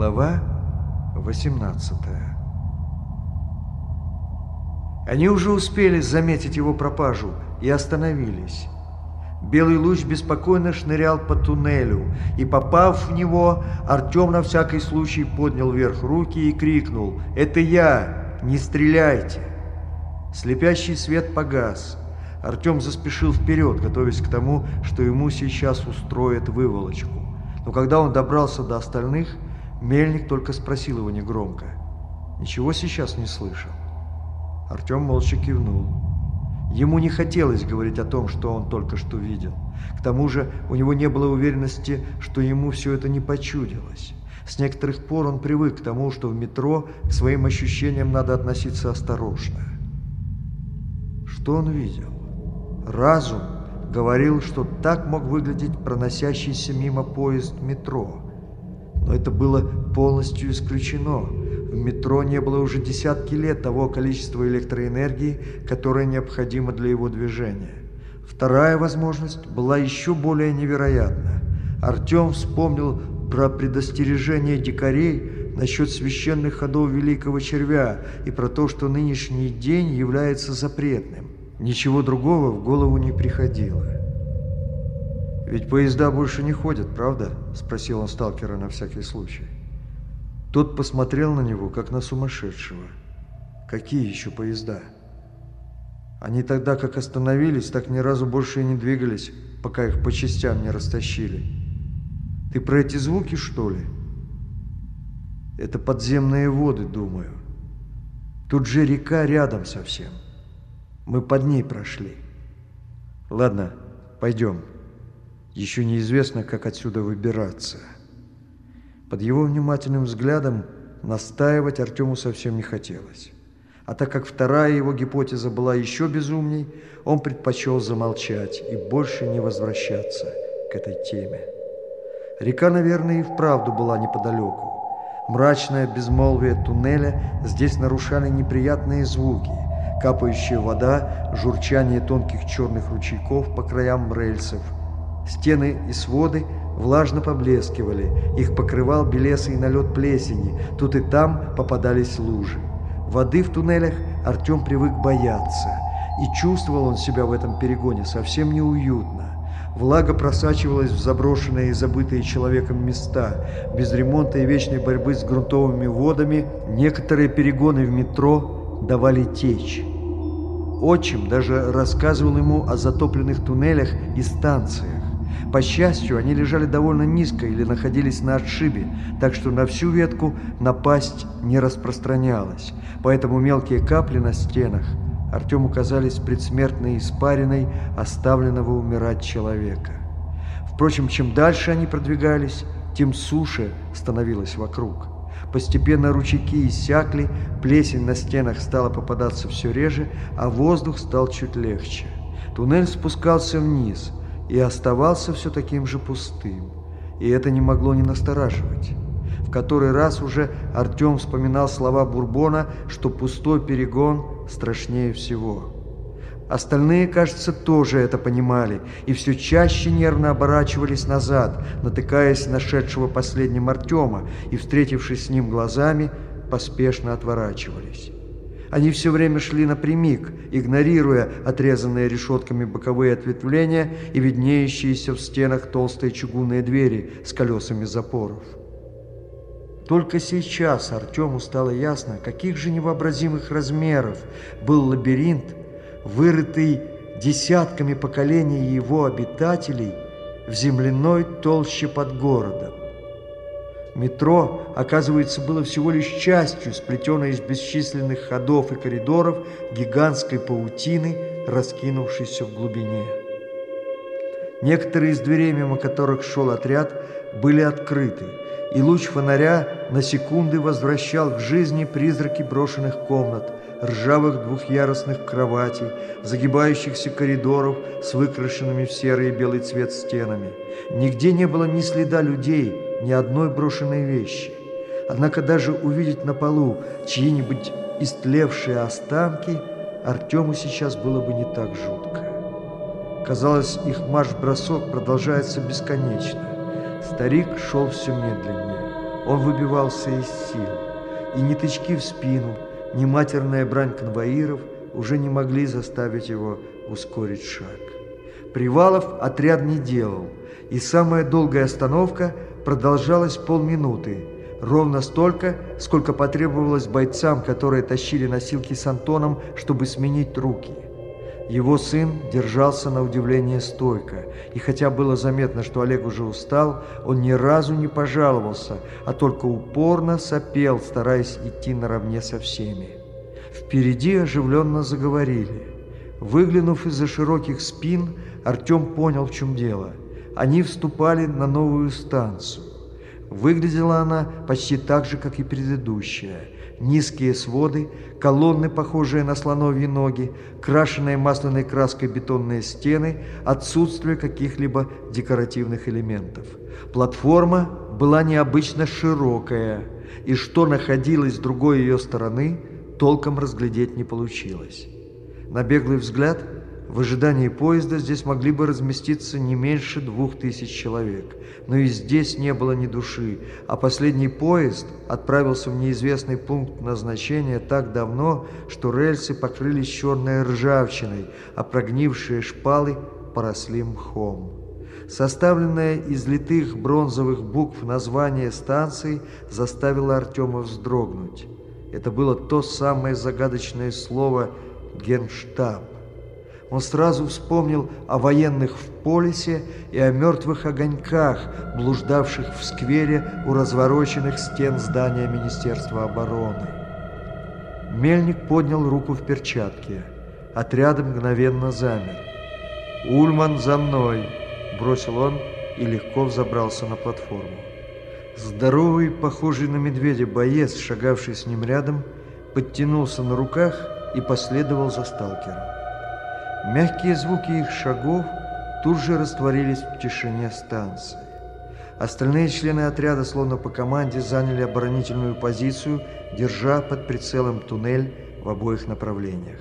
Глава 18 Они уже успели заметить его пропажу и остановились. Белый луч беспокойно шнырял по туннелю, и, попав в него, Артем на всякий случай поднял вверх руки и крикнул «Это я! Не стреляйте!» Слепящий свет погас. Артем заспешил вперед, готовясь к тому, что ему сейчас устроят выволочку. Но когда он добрался до остальных, Мельник только спросил его негромко. «Ничего сейчас не слышал?» Артем молча кивнул. Ему не хотелось говорить о том, что он только что видел. К тому же у него не было уверенности, что ему все это не почудилось. С некоторых пор он привык к тому, что в метро к своим ощущениям надо относиться осторожно. Что он видел? Разум говорил, что так мог выглядеть проносящийся мимо поезд метро. Но это было полностью исключено. В метро не было уже десятки лет того количества электроэнергии, которое необходимо для его движения. Вторая возможность была еще более невероятна. Артем вспомнил про предостережение дикарей насчет священных ходов великого червя и про то, что нынешний день является запретным. Ничего другого в голову не приходило. «Ведь поезда больше не ходят, правда?» – спросил он сталкера на всякий случай. Тот посмотрел на него, как на сумасшедшего. «Какие еще поезда?» Они тогда как остановились, так ни разу больше и не двигались, пока их по частям не растащили. Ты про эти звуки, что ли? Это подземные воды, думаю. Тут же река рядом совсем. Мы под ней прошли. Ладно, пойдем. Еще неизвестно, как отсюда выбираться. Под его внимательным взглядом настаивать Артему совсем не хотелось. А так как вторая его гипотеза была еще безумней, он предпочел замолчать и больше не возвращаться к этой теме. Река, наверное, и вправду была неподалеку. Мрачное безмолвие туннеля здесь нарушали неприятные звуки – капающая вода, журчание тонких черных ручейков по краям рельсов. Стены и своды влажно поблескивали, их покрывал белесый налет плесени, тут и там попадались лужи. Воды в туннелях Артем привык бояться, и чувствовал он себя в этом перегоне совсем неуютно. Влага просачивалась в заброшенные и забытые человеком места. Без ремонта и вечной борьбы с грунтовыми водами некоторые перегоны в метро давали течь. Отчим даже рассказывал ему о затопленных туннелях и станциях. По счастью, они лежали довольно низко или находились на отшибе, так что на всю ветку напасть не распространялась. Поэтому мелкие капли на стенах Артему казались предсмертной испариной оставленного умирать человека. Впрочем, чем дальше они продвигались, тем суше становилось вокруг. Постепенно ручейки иссякли, плесень на стенах стала попадаться все реже, а воздух стал чуть легче. Туннель спускался вниз и оставался все таким же пустым. И это не могло не настораживать. В который раз уже Артем вспоминал слова Бурбона, что пустой перегон страшнее всего. Остальные, кажется, тоже это понимали и все чаще нервно оборачивались назад, натыкаясь на шедшего последним Артема и, встретившись с ним глазами, поспешно отворачивались. Они все время шли напрямик, игнорируя отрезанные решетками боковые ответвления и виднеющиеся в стенах толстые чугунные двери с колесами запоров. Только сейчас Артему стало ясно, каких же невообразимых размеров был лабиринт, вырытый десятками поколений его обитателей в земляной толще под городом. Метро, оказывается, было всего лишь частью, сплетенной из бесчисленных ходов и коридоров гигантской паутины, раскинувшейся в глубине. Некоторые из дверей, мимо которых шел отряд, были открыты, и луч фонаря на секунды возвращал к жизни призраки брошенных комнат, ржавых двухъярусных кроватей, загибающихся коридоров с выкрашенными в серый и белый цвет стенами. Нигде не было ни следа людей, ни одной брошенной вещи. Однако даже увидеть на полу чьи-нибудь истлевшие останки Артему сейчас было бы не так жутко. Казалось, их марш-бросок продолжается бесконечно. Старик шел все медленнее. Он выбивался из сил, и ни тычки в спину, ни матерная брань конвоиров уже не могли заставить его ускорить шаг. Привалов отряд не делал, и самая долгая остановка продолжалась полминуты, ровно столько, сколько потребовалось бойцам, которые тащили носилки с Антоном, чтобы сменить руки. Его сын держался на удивление стойко, и хотя было заметно, что Олег уже устал, он ни разу не пожаловался, а только упорно сопел, стараясь идти наравне со всеми. Впереди оживленно заговорили. Выглянув из-за широких спин, Артем понял, в чем дело. Они вступали на новую станцию. Выглядела она почти так же, как и предыдущая. Низкие своды, колонны, похожие на слоновьи ноги, крашенные масляной краской бетонные стены, отсутствие каких-либо декоративных элементов. Платформа была необычно широкая, и что находилось с другой ее стороны, толком разглядеть не получилось. На беглый взгляд – в ожидании поезда здесь могли бы разместиться не меньше двух тысяч человек. Но и здесь не было ни души, а последний поезд отправился в неизвестный пункт назначения так давно, что рельсы покрылись черной ржавчиной, а прогнившие шпалы поросли мхом. Составленное из литых бронзовых букв название станции заставило Артема вздрогнуть. Это было то самое загадочное слово «генштаб». Он сразу вспомнил о военных в полисе и о мертвых огоньках, блуждавших в сквере у развороченных стен здания Министерства обороны. Мельник поднял руку в перчатке. Отряд мгновенно замер. «Ульман за мной!» – бросил он и легко взобрался на платформу. Здоровый, похожий на медведя боец, шагавший с ним рядом, подтянулся на руках и последовал за сталкером. Мягкие звуки их шагов тут же растворились в тишине станции. Остальные члены отряда, словно по команде, заняли оборонительную позицию, держа под прицелом туннель в обоих направлениях.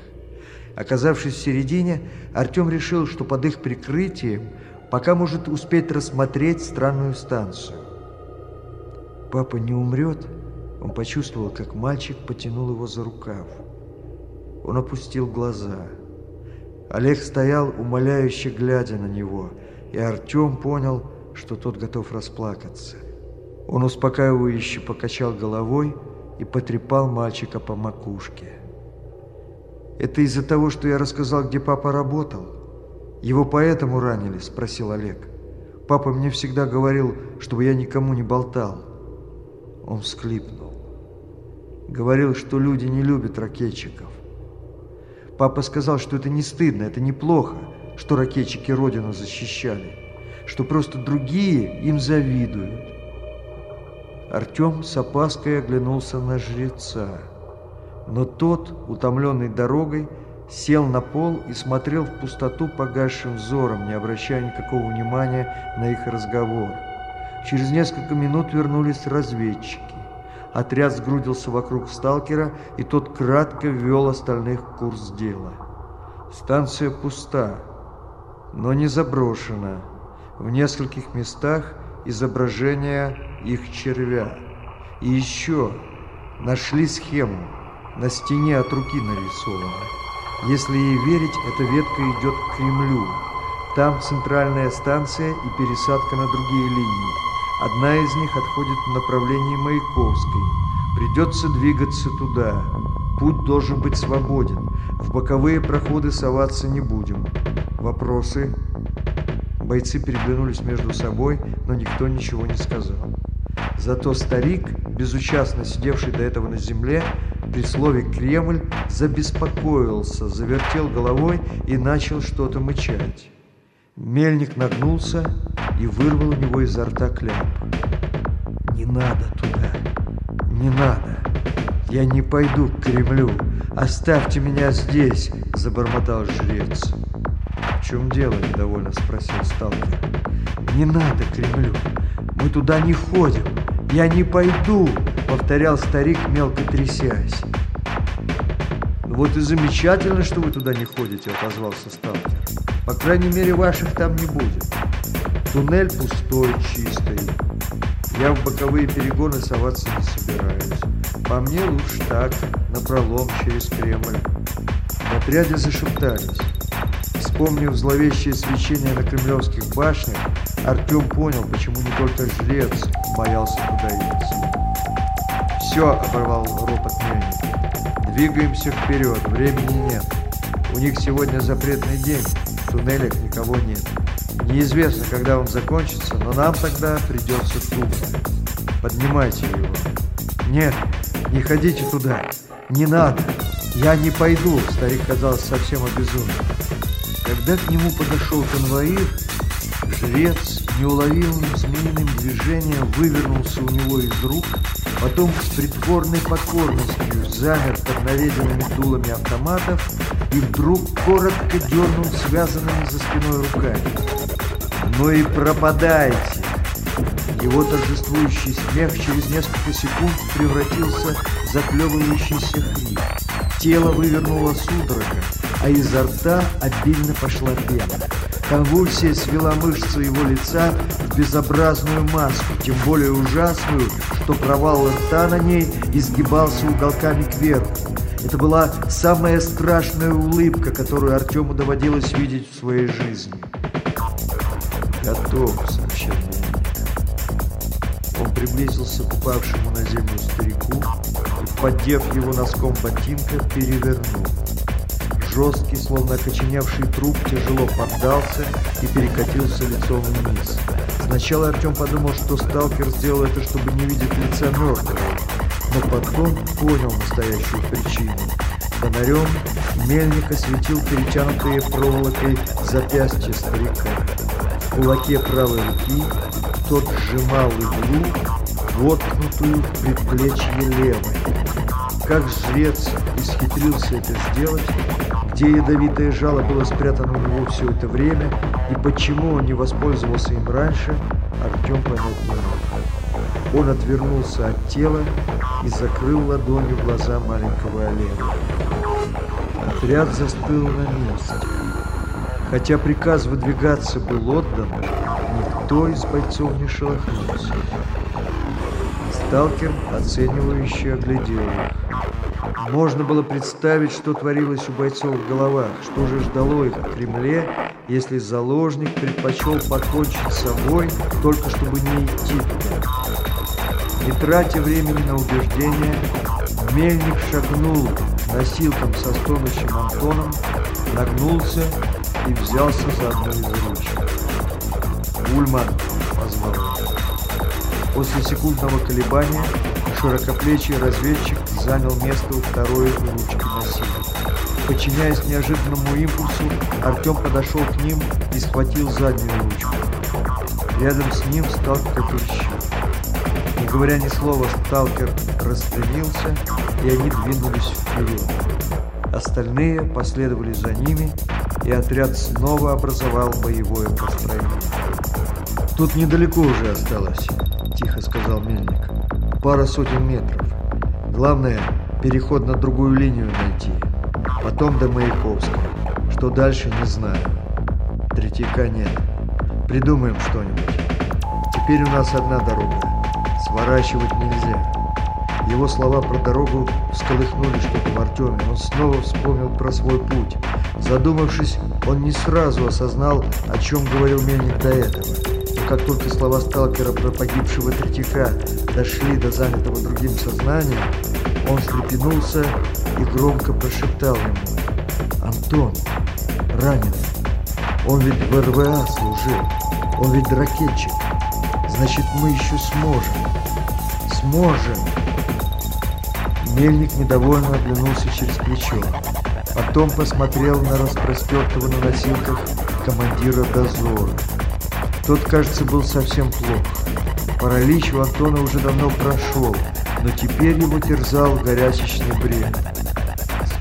Оказавшись в середине, Артем решил, что под их прикрытием пока может успеть рассмотреть странную станцию. Папа не умрет, он почувствовал, как мальчик потянул его за рукав. Он опустил глаза – Олег стоял, умоляюще глядя на него, и Артем понял, что тот готов расплакаться. Он успокаивающе покачал головой и потрепал мальчика по макушке. «Это из-за того, что я рассказал, где папа работал? Его поэтому ранили?» – спросил Олег. «Папа мне всегда говорил, чтобы я никому не болтал». Он всклипнул. Говорил, что люди не любят ракетчиков. Папа сказал, что это не стыдно, это неплохо, что ракетчики Родину защищали, что просто другие им завидуют. Артем с опаской оглянулся на жреца, но тот, утомленный дорогой, сел на пол и смотрел в пустоту погасшим взором, не обращая никакого внимания на их разговор. Через несколько минут вернулись разведчики. Отряд сгрудился вокруг сталкера, и тот кратко ввел остальных в курс дела. Станция пуста, но не заброшена. В нескольких местах изображение их червя. И еще нашли схему, на стене от руки нарисована. Если ей верить, эта ветка идет к Кремлю. Там центральная станция и пересадка на другие линии. Одна из них отходит в направлении Маяковской. Придется двигаться туда. Путь должен быть свободен. В боковые проходы соваться не будем. Вопросы? Бойцы переглянулись между собой, но никто ничего не сказал. Зато старик, безучастно сидевший до этого на земле, при слове «Кремль» забеспокоился, завертел головой и начал что-то мычать. Мельник нагнулся и вырвал у него изо рта кляп. «Не надо туда, не надо. Я не пойду к Кремлю. Оставьте меня здесь!» – забормотал жрец. «В чем дело?» – недовольно спросил сталкер. «Не надо к Кремлю. Мы туда не ходим. Я не пойду!» – повторял старик, мелко трясясь. «Ну вот и замечательно, что вы туда не ходите», – отозвался сталкер. «По крайней мере, ваших там не будет. Туннель пустой, чистый. Я в боковые перегоны соваться не собираюсь. По мне лучше так, напролом через Кремль. В отряде зашептались. Вспомнив зловещее свечение на кремлевских башнях, Артем понял, почему не только жрец боялся туда идти. «Все!» — оборвал ропот мельник. «Двигаемся вперед, времени нет. У них сегодня запретный день, в туннелях никого нет. Неизвестно, когда он закончится, но нам тогда придется туго. Поднимайте его». «Нет, не ходите туда, не надо, я не пойду», — старик казался совсем обезумен. Когда к нему подошел конвоир, жрец неуловимым змеиным движением вывернулся у него из рук, потом с притворной покорностью замер под наведенными дулами автоматов и вдруг коротко дернул связанными за спиной руками. «Ну и пропадайте!» Его торжествующий смех через несколько секунд превратился в заклевывающийся хрип. Тело вывернуло судорога, а изо рта обильно пошла пена. Конвульсия свела мышцы его лица в безобразную маску, тем более ужасную, что провал рта на ней изгибался уголками кверху. Это была самая страшная улыбка, которую Артему доводилось видеть в своей жизни. «Готов», — сообщил Он приблизился к упавшему на землю старику и, поддев его носком ботинка, перевернул. Жесткий, словно окоченевший труп, тяжело поддался и перекатился лицом вниз. Сначала Артем подумал, что сталкер сделал это, чтобы не видеть лица мертвого, но потом понял настоящую причину. Фонарем мельник осветил перетянутые проволокой запястья старика. В кулаке правой руки тот сжимал иглу, воткнутую в предплечье левой. Как жрец исхитрился это сделать, где ядовитое жало было спрятано у него все это время и почему он не воспользовался им раньше, Артем понять не мог. Он отвернулся от тела и закрыл ладонью глаза маленького Олега. Отряд застыл на месте. Хотя приказ выдвигаться был отдан, никто из бойцов не шелохнулся. Сталкер оценивающе оглядел их. Можно было представить, что творилось у бойцов в головах, что же ждало их в Кремле, если заложник предпочел покончить с собой, только чтобы не идти туда. Не тратя времени на убеждения, Мельник шагнул носилком со стонущим Антоном, нагнулся и взялся за одну из ручек. «Ульман!» — позвал. После секундного колебания широкоплечий разведчик занял место у второй ручки носилки. Подчиняясь неожиданному импульсу, Артем подошел к ним и схватил заднюю ручку. Рядом с ним сталкер Турщик. Говоря ни слова, сталкер распрямился, и они двинулись вперед. Остальные последовали за ними, и отряд снова образовал боевое построение. «Тут недалеко уже осталось», — тихо сказал Мельник. «Пара сотен метров. Главное, переход на другую линию найти. Потом до Маяковска. Что дальше, не знаю. Третьяка нет. Придумаем что-нибудь. Теперь у нас одна дорога. Сворачивать нельзя. Его слова про дорогу всколыхнули что-то в Артеме. Он снова вспомнил про свой путь. Задумавшись, он не сразу осознал, о чем говорил Мельник до этого. Но как только слова сталкера про погибшего Третьяка дошли до занятого другим сознания, он встрепенулся и громко прошептал ему. «Антон, раненый. Он ведь в РВА служил. Он ведь ракетчик. Значит, мы еще сможем. Сможем!» Мельник недовольно оглянулся через плечо. Потом посмотрел на распростертого на носилках командира дозора. Тот, кажется, был совсем плох. Паралич у Антона уже давно прошел, но теперь его терзал горячечный бред.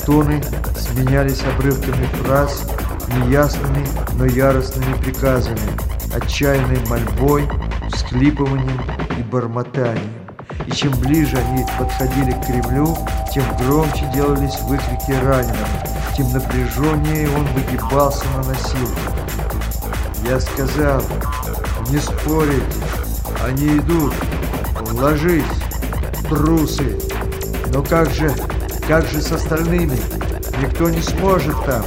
Стоны сменялись обрывками фраз, неясными, но яростными приказами, отчаянной мольбой, всклипыванием и бормотанием. Чем ближе они подходили к Кремлю, тем громче делались выкрики раненого, тем напряженнее он выгибался на носилках. Я сказал, не спорите, они идут, Ложись, трусы! Но как же, как же с остальными? Никто не сможет там!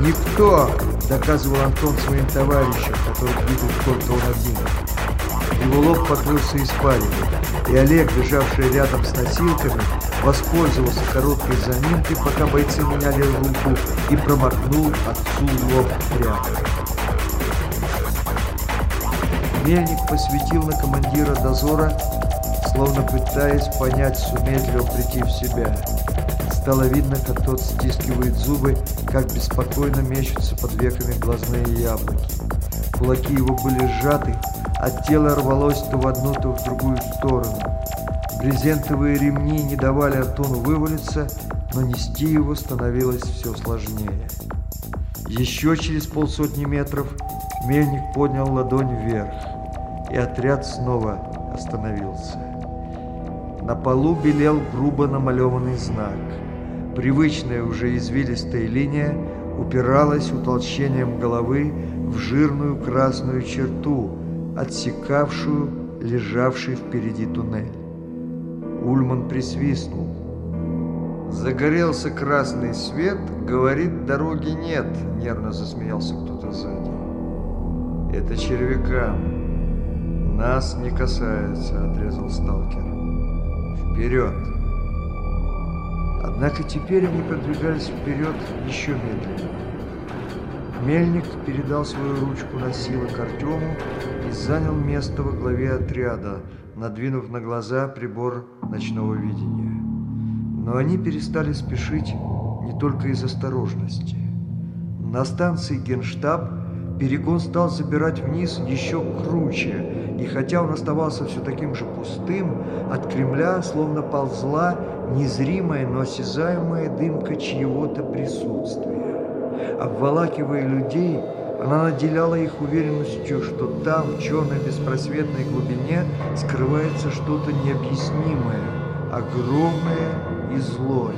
Никто! Доказывал Антон своим товарищам, которых видел только он один. Его лоб покрылся испариной, и Олег, бежавший рядом с носилками, воспользовался короткой заминкой, пока бойцы меняли руку, и промахнул отцу лоб прямо. Мельник посветил на командира дозора, словно пытаясь понять, сумеет ли он прийти в себя. Стало видно, как тот стискивает зубы, как беспокойно мечутся под веками глазные яблоки. Кулаки его были сжаты, а тело рвалось то в одну, то в другую сторону. Брезентовые ремни не давали Антону вывалиться, но нести его становилось все сложнее. Еще через полсотни метров мельник поднял ладонь вверх и отряд снова остановился. На полу белел грубо намалеванный знак. Привычная уже извилистая линия упиралась утолщением головы в жирную красную черту, отсекавшую лежавший впереди туннель. Ульман присвистнул. Загорелся красный свет, говорит, дороги нет, нервно засмеялся кто-то сзади. Это червякам. «Нас не касается», — отрезал сталкер. «Вперед!» Однако теперь они продвигались вперед еще медленнее. Мельник передал свою ручку носилок Артему и занял место во главе отряда, надвинув на глаза прибор ночного видения. Но они перестали спешить не только из осторожности. На станции Генштаб перегон стал забирать вниз еще круче, и хотя он оставался все таким же пустым, от Кремля словно ползла незримая, но осязаемая дымка чьего-то присутствия. Обволакивая людей, она наделяла их уверенностью, что там, в черной беспросветной глубине, скрывается что-то необъяснимое, огромное и злое.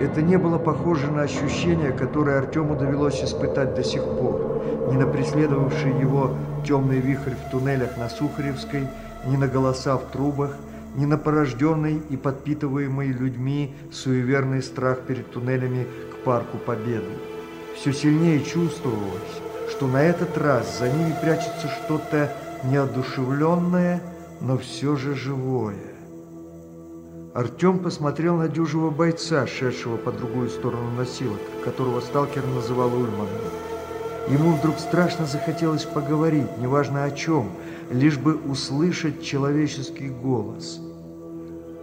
Это не было похоже на ощущение, которое Артему довелось испытать до сих пор, ни на преследовавший его темный вихрь в туннелях на Сухаревской, ни на голоса в трубах, ни на порожденный и подпитываемый людьми суеверный страх перед туннелями Парку Победы. Все сильнее чувствовалось, что на этот раз за ними прячется что-то неодушевленное, но все же живое. Артем посмотрел на дюжего бойца, шедшего по другую сторону носилок, которого сталкер называл Ульманом. Ему вдруг страшно захотелось поговорить, неважно о чем, лишь бы услышать человеческий голос.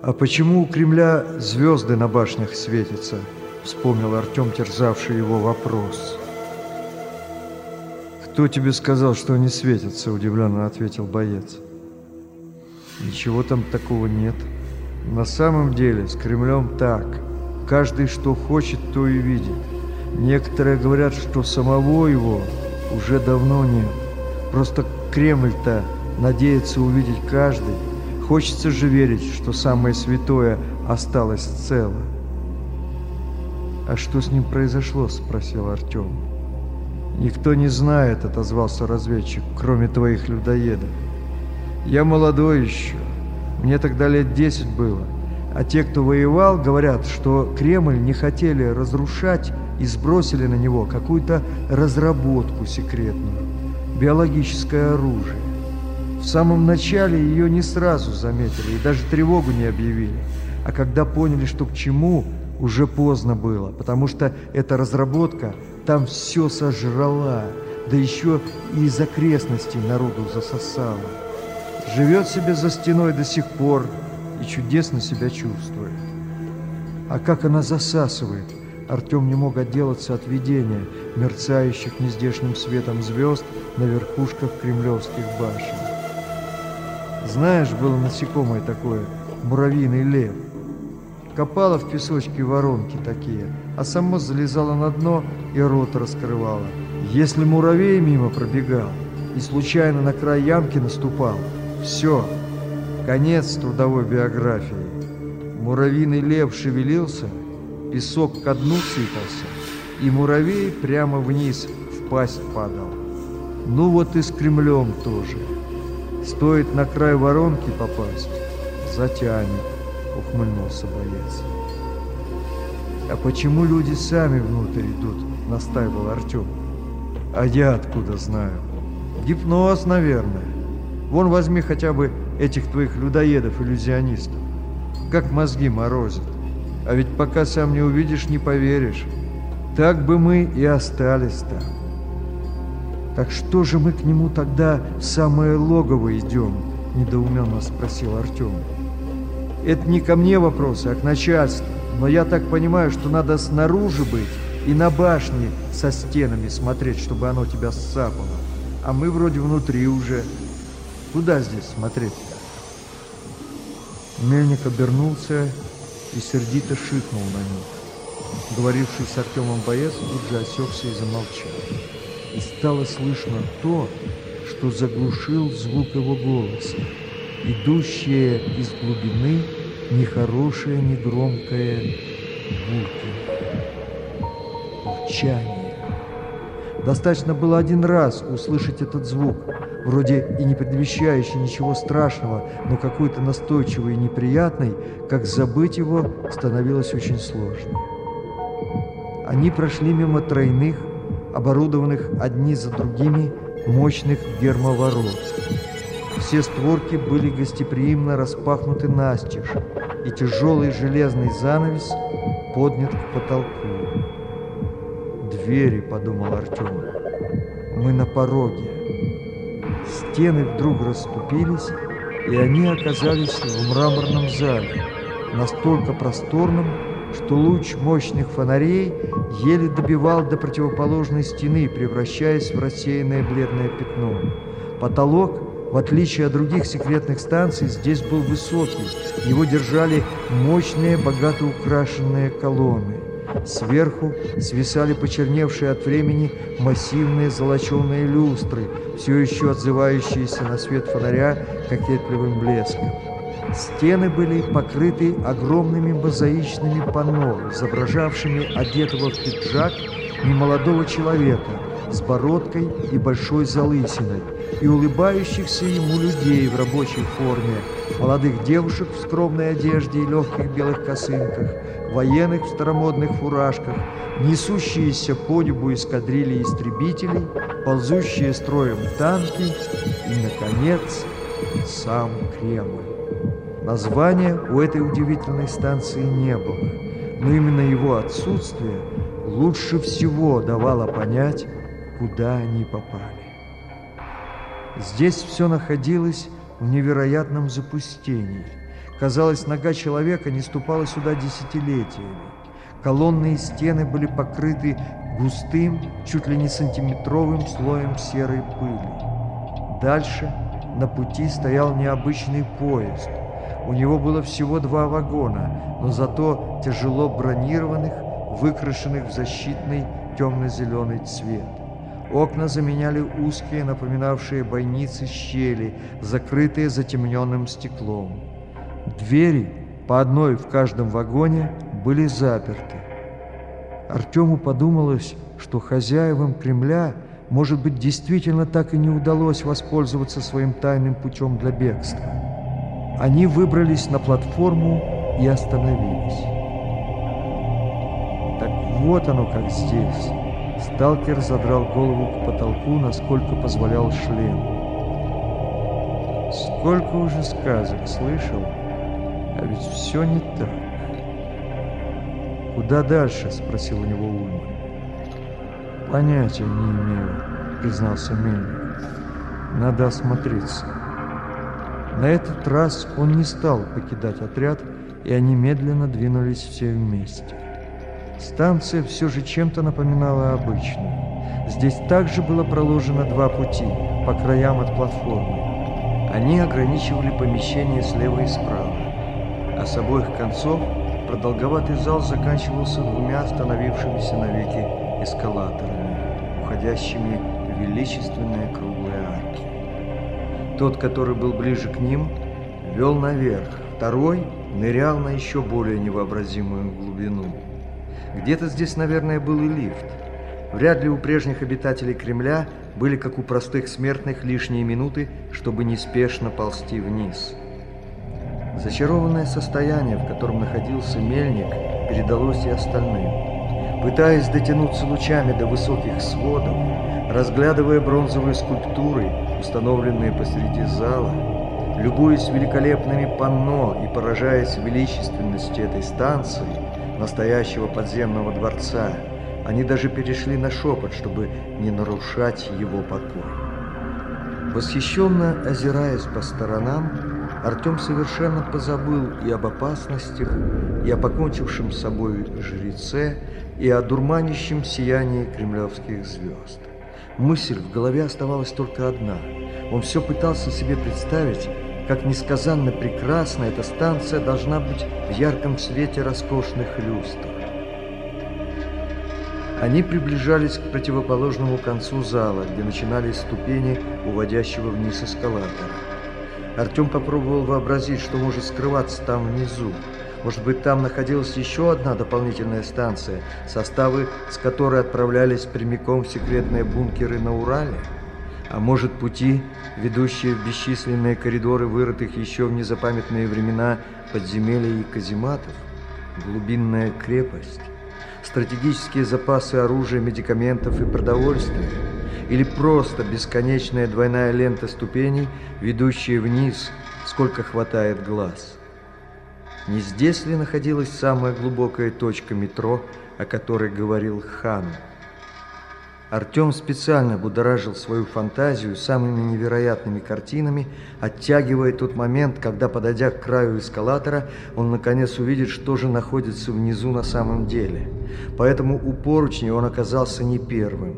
«А почему у Кремля звезды на башнях светятся?» – вспомнил Артем, терзавший его вопрос. «Кто тебе сказал, что они светятся?» – удивленно ответил боец. «Ничего там такого нет. На самом деле с Кремлем так. Каждый что хочет, то и видит. Некоторые говорят, что самого его уже давно нет. Просто Кремль-то надеется увидеть каждый. Хочется же верить, что самое святое осталось цело. «А что с ним произошло?» – спросил Артем. «Никто не знает», – отозвался разведчик, – «кроме твоих людоедов. Я молодой еще, мне тогда лет десять было, а те, кто воевал, говорят, что Кремль не хотели разрушать, и сбросили на него какую-то разработку секретную, биологическое оружие. В самом начале ее не сразу заметили и даже тревогу не объявили. А когда поняли, что к чему, уже поздно было, потому что эта разработка там все сожрала, да еще и из окрестностей народу засосала. Живет себе за стеной до сих пор и чудесно себя чувствует. А как она засасывает, Артем не мог отделаться от видения мерцающих нездешним светом звезд на верхушках кремлевских башен. Знаешь, было насекомое такое, муравьиный лев. Копало в песочке воронки такие, а само залезало на дно и рот раскрывало. Если муравей мимо пробегал и случайно на край ямки наступал, все, конец трудовой биографии. Муравьиный лев шевелился – Песок ко дну сыпался, и муравей прямо вниз в пасть падал. Ну вот и с Кремлем тоже. Стоит на край воронки попасть, затянет, ухмыльнулся боец. А почему люди сами внутрь идут, настаивал Артем. А я откуда знаю? Гипноз, наверное. Вон возьми хотя бы этих твоих людоедов-иллюзионистов. Как мозги морозят. А ведь пока сам не увидишь, не поверишь. Так бы мы и остались там. Так что же мы к нему тогда в самое логово идем? Недоуменно спросил Артем. Это не ко мне вопросы, а к начальству. Но я так понимаю, что надо снаружи быть и на башне со стенами смотреть, чтобы оно тебя ссапало. А мы вроде внутри уже. Куда здесь смотреть-то? Мельник обернулся и сердито шикнул на них. Говоривший с Артемом боец тут же осекся и замолчал. И стало слышно то, что заглушил звук его голоса, идущее из глубины нехорошее, негромкое бульканье, урчание. Достаточно было один раз услышать этот звук, вроде и не предвещающий ничего страшного, но какой-то настойчивый и неприятный, как забыть его становилось очень сложно. Они прошли мимо тройных, оборудованных одни за другими, мощных гермоворот. Все створки были гостеприимно распахнуты настежь, и тяжелый железный занавес поднят к потолку. «Двери», — подумал Артем, — «мы на пороге». Стены вдруг расступились, и они оказались в мраморном зале, настолько просторном, что луч мощных фонарей еле добивал до противоположной стены, превращаясь в рассеянное бледное пятно. Потолок, в отличие от других секретных станций, здесь был высокий. Его держали мощные, богато украшенные колонны. Сверху свисали почерневшие от времени массивные золоченые люстры, все еще отзывающиеся на свет фонаря кокетливым блеском. Стены были покрыты огромными мозаичными панно, изображавшими одетого в пиджак немолодого человека с бородкой и большой залысиной, и улыбающихся ему людей в рабочей форме, молодых девушек в скромной одежде и легких белых косынках, военных в старомодных фуражках, несущиеся по небу эскадрильи истребителей, ползущие строем танки и, наконец, сам Кремль. Названия у этой удивительной станции не было, но именно его отсутствие лучше всего давало понять, куда они попали. Здесь все находилось в невероятном запустении. Казалось, нога человека не ступала сюда десятилетиями. Колонны и стены были покрыты густым, чуть ли не сантиметровым слоем серой пыли. Дальше на пути стоял необычный поезд. У него было всего два вагона, но зато тяжело бронированных, выкрашенных в защитный темно-зеленый цвет. Окна заменяли узкие, напоминавшие бойницы щели, закрытые затемненным стеклом. Двери, по одной в каждом вагоне, были заперты. Артему подумалось, что хозяевам Кремля, может быть, действительно так и не удалось воспользоваться своим тайным путем для бегства. Они выбрались на платформу и остановились. Так вот оно как здесь. Сталкер задрал голову к потолку, насколько позволял шлем. Сколько уже сказок слышал, а ведь все не так. «Куда дальше?» – спросил у него Ульман. «Понятия не имею», – признался Мельник. «Надо осмотреться». На этот раз он не стал покидать отряд, и они медленно двинулись все вместе. Станция все же чем-то напоминала обычную. Здесь также было проложено два пути по краям от платформы. Они ограничивали помещение слева и справа, а с обоих концов продолговатый зал заканчивался двумя остановившимися навеки эскалаторами, уходящими в величественные круглые арки. Тот, который был ближе к ним, вел наверх, второй нырял на еще более невообразимую глубину. Где-то здесь, наверное, был и лифт. Вряд ли у прежних обитателей Кремля были, как у простых смертных, лишние минуты, чтобы неспешно ползти вниз. Зачарованное состояние, в котором находился мельник, передалось и остальным. Пытаясь дотянуться лучами до высоких сводов, разглядывая бронзовые скульптуры, установленные посреди зала, любуясь великолепными панно и поражаясь величественности этой станции, настоящего подземного дворца, они даже перешли на шепот, чтобы не нарушать его покой. Восхищенно озираясь по сторонам, Артем совершенно позабыл и об опасностях, и о покончившем с собой жреце, и о дурманящем сиянии кремлевских звезд. Мысль в голове оставалась только одна. Он все пытался себе представить, как несказанно прекрасна эта станция должна быть в ярком свете роскошных люстр. Они приближались к противоположному концу зала, где начинались ступени уводящего вниз эскалатора. Артем попробовал вообразить, что может скрываться там внизу. Может быть, там находилась еще одна дополнительная станция, составы с которой отправлялись прямиком в секретные бункеры на Урале? А может, пути, ведущие в бесчисленные коридоры, вырытых еще в незапамятные времена подземелья и казематов? Глубинная крепость? Стратегические запасы оружия, медикаментов и продовольствия? Или просто бесконечная двойная лента ступеней, ведущая вниз, сколько хватает глаз? Не здесь ли находилась самая глубокая точка метро, о которой говорил хан? Артем специально будоражил свою фантазию самыми невероятными картинами, оттягивая тот момент, когда, подойдя к краю эскалатора, он наконец увидит, что же находится внизу на самом деле. Поэтому у поручня он оказался не первым.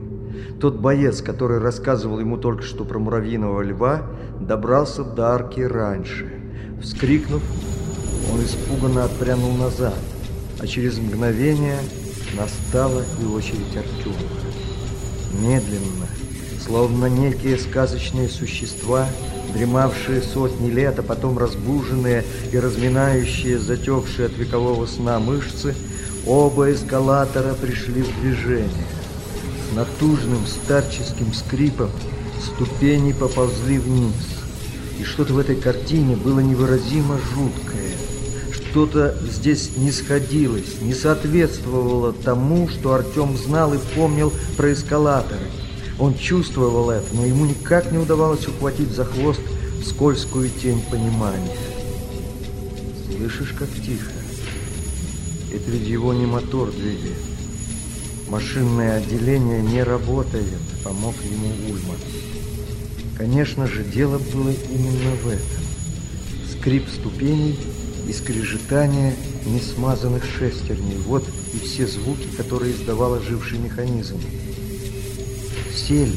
Тот боец, который рассказывал ему только что про муравьиного льва, добрался до арки раньше. Вскрикнув, он испуганно отпрянул назад, а через мгновение настала и очередь Артема. Медленно, словно некие сказочные существа, дремавшие сотни лет, а потом разбуженные и разминающие затекшие от векового сна мышцы, оба эскалатора пришли в движение. С натужным старческим скрипом ступени поползли вниз. И что-то в этой картине было невыразимо жуткое. Что-то здесь не сходилось, не соответствовало тому, что Артем знал и помнил про эскалаторы. Он чувствовал это, но ему никак не удавалось ухватить за хвост скользкую тень понимания. Слышишь, как тихо? Это ведь его не мотор двигает. Машинное отделение не работает, помог ему Ульман. Конечно же, дело было именно в этом. Скрип ступеней – и скрежетание несмазанных шестерней. Вот и все звуки, которые издавал оживший механизм. Сель.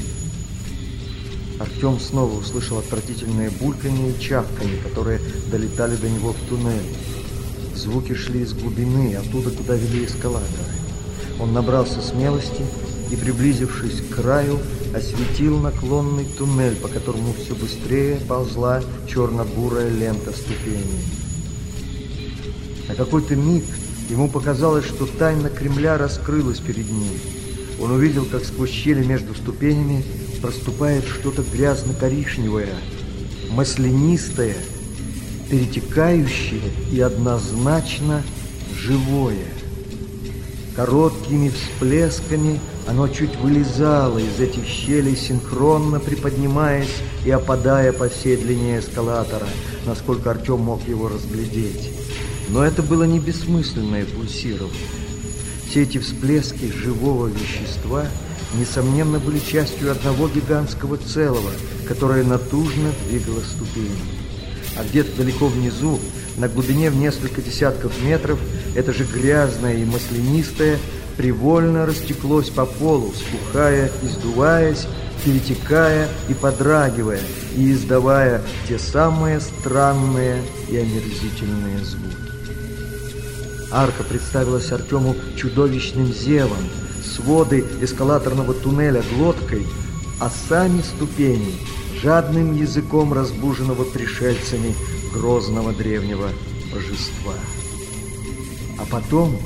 Артем снова услышал отвратительные бульканье и чавканье, которые долетали до него в туннель. Звуки шли из глубины, оттуда, куда вели эскалаторы. Он набрался смелости и, приблизившись к краю, осветил наклонный туннель, по которому все быстрее ползла черно-бурая лента ступеней. На какой-то миг ему показалось, что тайна Кремля раскрылась перед ним. Он увидел, как сквозь щели между ступенями проступает что-то грязно-коричневое, маслянистое, перетекающее и однозначно живое. Короткими всплесками оно чуть вылезало из этих щелей, синхронно приподнимаясь и опадая по всей длине эскалатора, насколько Артем мог его разглядеть. Но это было не бессмысленное пульсирование. Все эти всплески живого вещества, несомненно, были частью одного гигантского целого, которое натужно двигало ступени. А где-то далеко внизу, на глубине в несколько десятков метров, это же грязное и маслянистое привольно растеклось по полу, спухая и сдуваясь, перетекая и подрагивая, и издавая те самые странные и омерзительные звуки. Арка представилась Артему чудовищным зевом, своды эскалаторного туннеля глоткой, а сами ступени жадным языком разбуженного пришельцами грозного древнего божества. А потом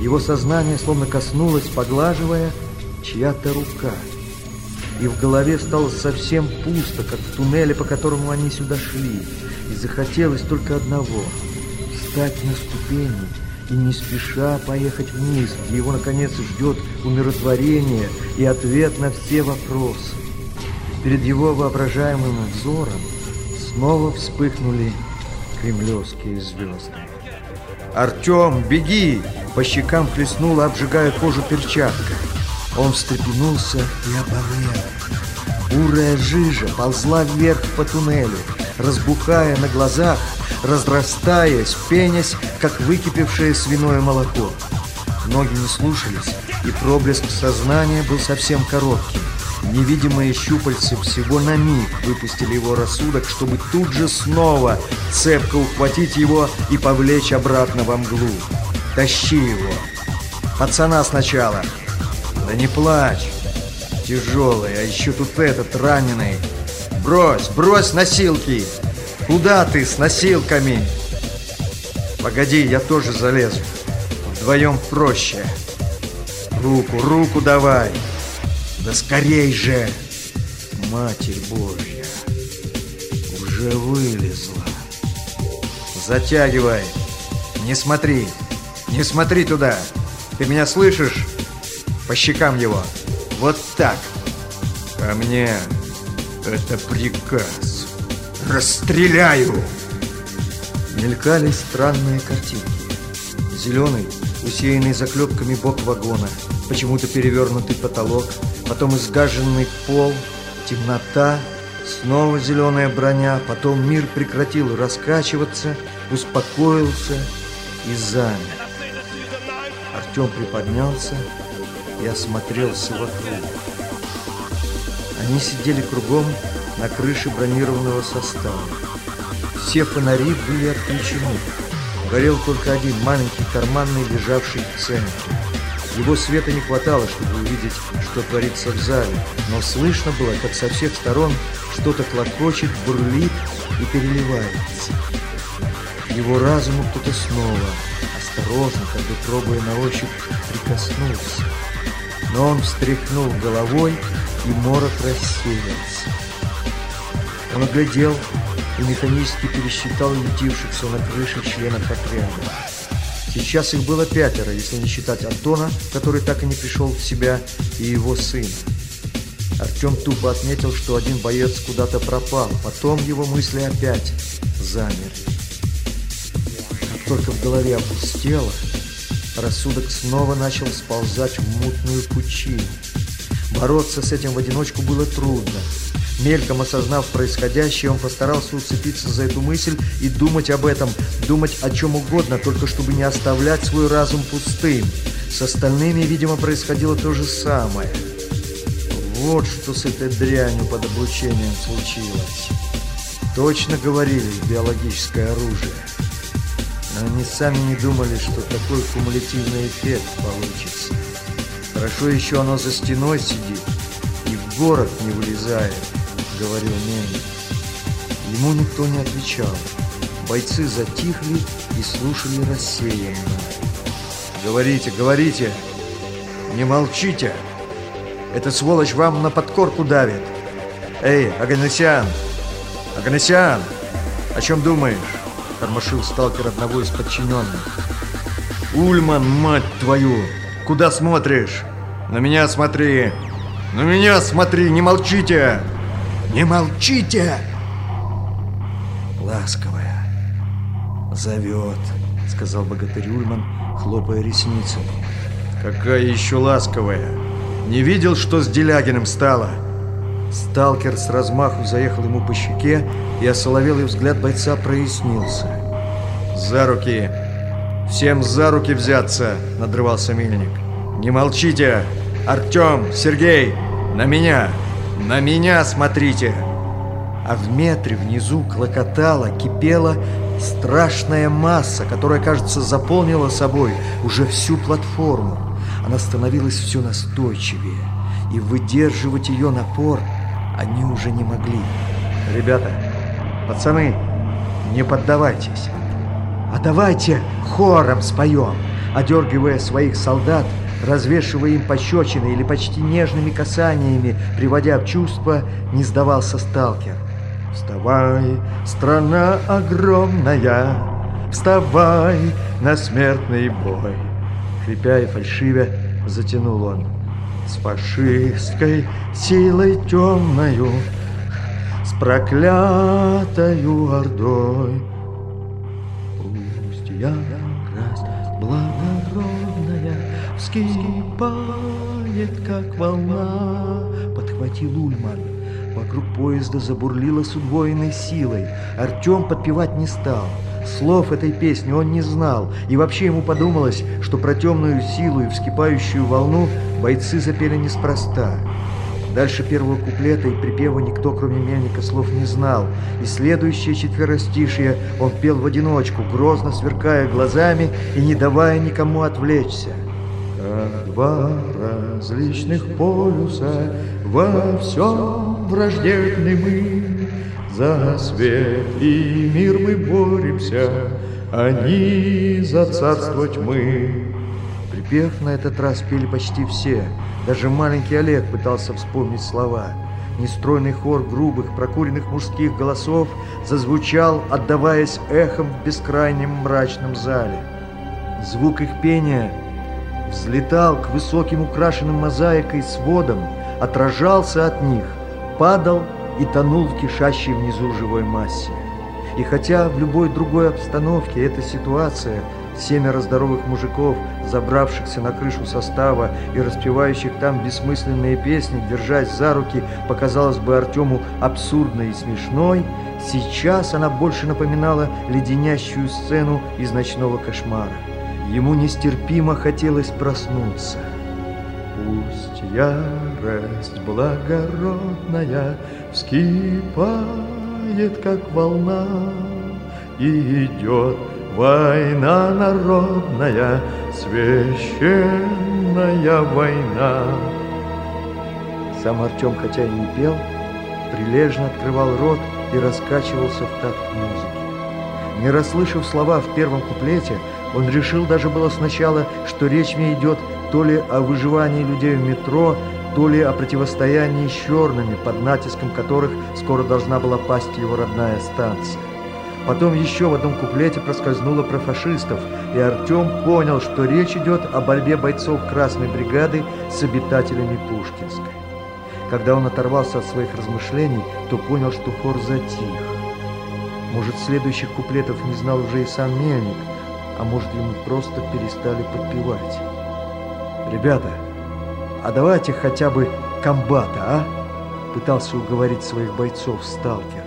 его сознание словно коснулось, поглаживая, чья-то рука. и в голове стало совсем пусто, как в туннеле, по которому они сюда шли. И захотелось только одного — встать на ступени и не спеша поехать вниз, где его, наконец, ждет умиротворение и ответ на все вопросы. Перед его воображаемым взором снова вспыхнули кремлевские звезды. «Артем, беги!» По щекам хлестнула, обжигая кожу перчатка. Он встрепенулся и обомлел. Бурая жижа ползла вверх по туннелю, разбухая на глазах, разрастаясь, пенясь, как выкипевшее свиное молоко. Ноги не слушались, и проблеск сознания был совсем коротким. Невидимые щупальцы всего на миг выпустили его рассудок, чтобы тут же снова цепко ухватить его и повлечь обратно во мглу. «Тащи его! Пацана сначала!» «Да не плачь! Тяжелый, а еще тут этот раненый! Брось, брось носилки! Куда ты с носилками?» «Погоди, я тоже залезу. Вдвоем проще. Руку, руку давай!» Да скорей же! Матерь Божья! Уже вылезла. Затягивай. Не смотри. Не смотри туда. Ты меня слышишь? По щекам его. Вот так. А мне это приказ. Расстреляю! Мелькали странные картинки. Зеленый, усеянный заклепками бок вагона, почему-то перевернутый потолок, потом изгаженный пол, темнота, снова зеленая броня, потом мир прекратил раскачиваться, успокоился и замер. Артем приподнялся и осмотрелся вокруг. Они сидели кругом на крыше бронированного состава. Все фонари были отключены. Горел только один маленький карманный, лежавший в центре. Его света не хватало, чтобы увидеть, что творится в зале, но слышно было, как со всех сторон что-то клокочет, бурлит и переливается. Его разуму кто-то снова, осторожно, как бы пробуя на ощупь, прикоснулся. Но он встряхнул головой, и морок рассеялся. Он оглядел и механически пересчитал летившихся на крыше членов отряда. Сейчас их было пятеро, если не считать Антона, который так и не пришел в себя, и его сына. Артем тупо отметил, что один боец куда-то пропал. Потом его мысли опять замерли. Как только в голове опустело, рассудок снова начал сползать в мутную пучину. Бороться с этим в одиночку было трудно. Мельком осознав происходящее, он постарался уцепиться за эту мысль и думать об этом, думать о чем угодно, только чтобы не оставлять свой разум пустым. С остальными, видимо, происходило то же самое. Вот что с этой дрянью под облучением случилось. Точно говорили, биологическое оружие. Но они сами не думали, что такой кумулятивный эффект получится. Хорошо еще оно за стеной сидит и в город не вылезает говорил Мельник. Ему никто не отвечал. Бойцы затихли и слушали рассеянно. «Говорите, говорите! Не молчите! Эта сволочь вам на подкорку давит! Эй, Аганесян! Аганесян! О чем думаешь?» Тормошил сталкер одного из подчиненных. «Ульман, мать твою! Куда смотришь? На меня смотри! На меня смотри! Не молчите!» Не молчите!» «Ласковая, зовет», — сказал богатырь Ульман, хлопая ресницами. «Какая еще ласковая? Не видел, что с Делягиным стало?» Сталкер с размаху заехал ему по щеке, и осоловелый взгляд бойца прояснился. «За руки! Всем за руки взяться!» — надрывался мельник. «Не молчите! Артем, Сергей, на меня!» «На меня смотрите!» А в метре внизу клокотала, кипела страшная масса, которая, кажется, заполнила собой уже всю платформу. Она становилась все настойчивее, и выдерживать ее напор они уже не могли. «Ребята, пацаны, не поддавайтесь, а давайте хором споем!» Одергивая своих солдат, развешивая им пощечины или почти нежными касаниями, приводя в чувство, не сдавался сталкер. «Вставай, страна огромная, вставай на смертный бой!» Хрипя и фальшивя, затянул он. «С фашистской силой темною, с проклятою ордой, пусть я раз благородная вскипает, как волна!» Подхватил Ульман. Вокруг поезда забурлило с удвоенной силой. Артем подпевать не стал. Слов этой песни он не знал, и вообще ему подумалось, что про темную силу и вскипающую волну бойцы запели неспроста. Дальше первого куплета и припева никто, кроме Мельника, слов не знал, и следующее четверостишье он пел в одиночку, грозно сверкая глазами и не давая никому отвлечься. Как два различных полюса во всем враждебны мы, За свет и мир мы боремся, они за царство тьмы. Припев на этот раз пели почти все, даже маленький Олег пытался вспомнить слова. Нестройный хор грубых, прокуренных мужских голосов зазвучал, отдаваясь эхом в бескрайнем мрачном зале. Звук их пения взлетал к высоким украшенным мозаикой сводам, отражался от них, падал и тонул в кишащей внизу живой массе. И хотя в любой другой обстановке эта ситуация, семеро здоровых мужиков, забравшихся на крышу состава и распевающих там бессмысленные песни, держась за руки, показалась бы Артему абсурдной и смешной, сейчас она больше напоминала леденящую сцену из ночного кошмара. Ему нестерпимо хотелось проснуться. Пусть ярость благородная вскипает, как волна, И идет война народная, священная война. Сам Артем, хотя и не пел, прилежно открывал рот и раскачивался в такт музыки. Не расслышав слова в первом куплете, он решил даже было сначала, что речь мне идет то ли о выживании людей в метро, то ли о противостоянии с черными, под натиском которых скоро должна была пасть его родная станция. Потом еще в одном куплете проскользнуло про фашистов, и Артем понял, что речь идет о борьбе бойцов Красной бригады с обитателями Пушкинской. Когда он оторвался от своих размышлений, то понял, что хор затих. Может, следующих куплетов не знал уже и сам Мельник, а может, ему просто перестали подпевать. «Ребята, а давайте хотя бы комбата, а?» Пытался уговорить своих бойцов сталкер.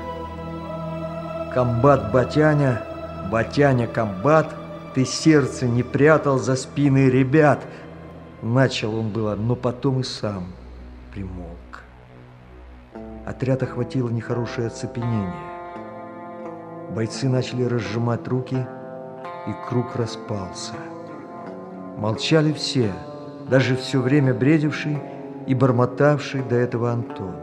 «Комбат Батяня, Батяня комбат, ты сердце не прятал за спины ребят!» Начал он было, но потом и сам примолк. Отряд охватило нехорошее оцепенение. Бойцы начали разжимать руки, и круг распался. Молчали все, даже все время бредивший и бормотавший до этого Антон.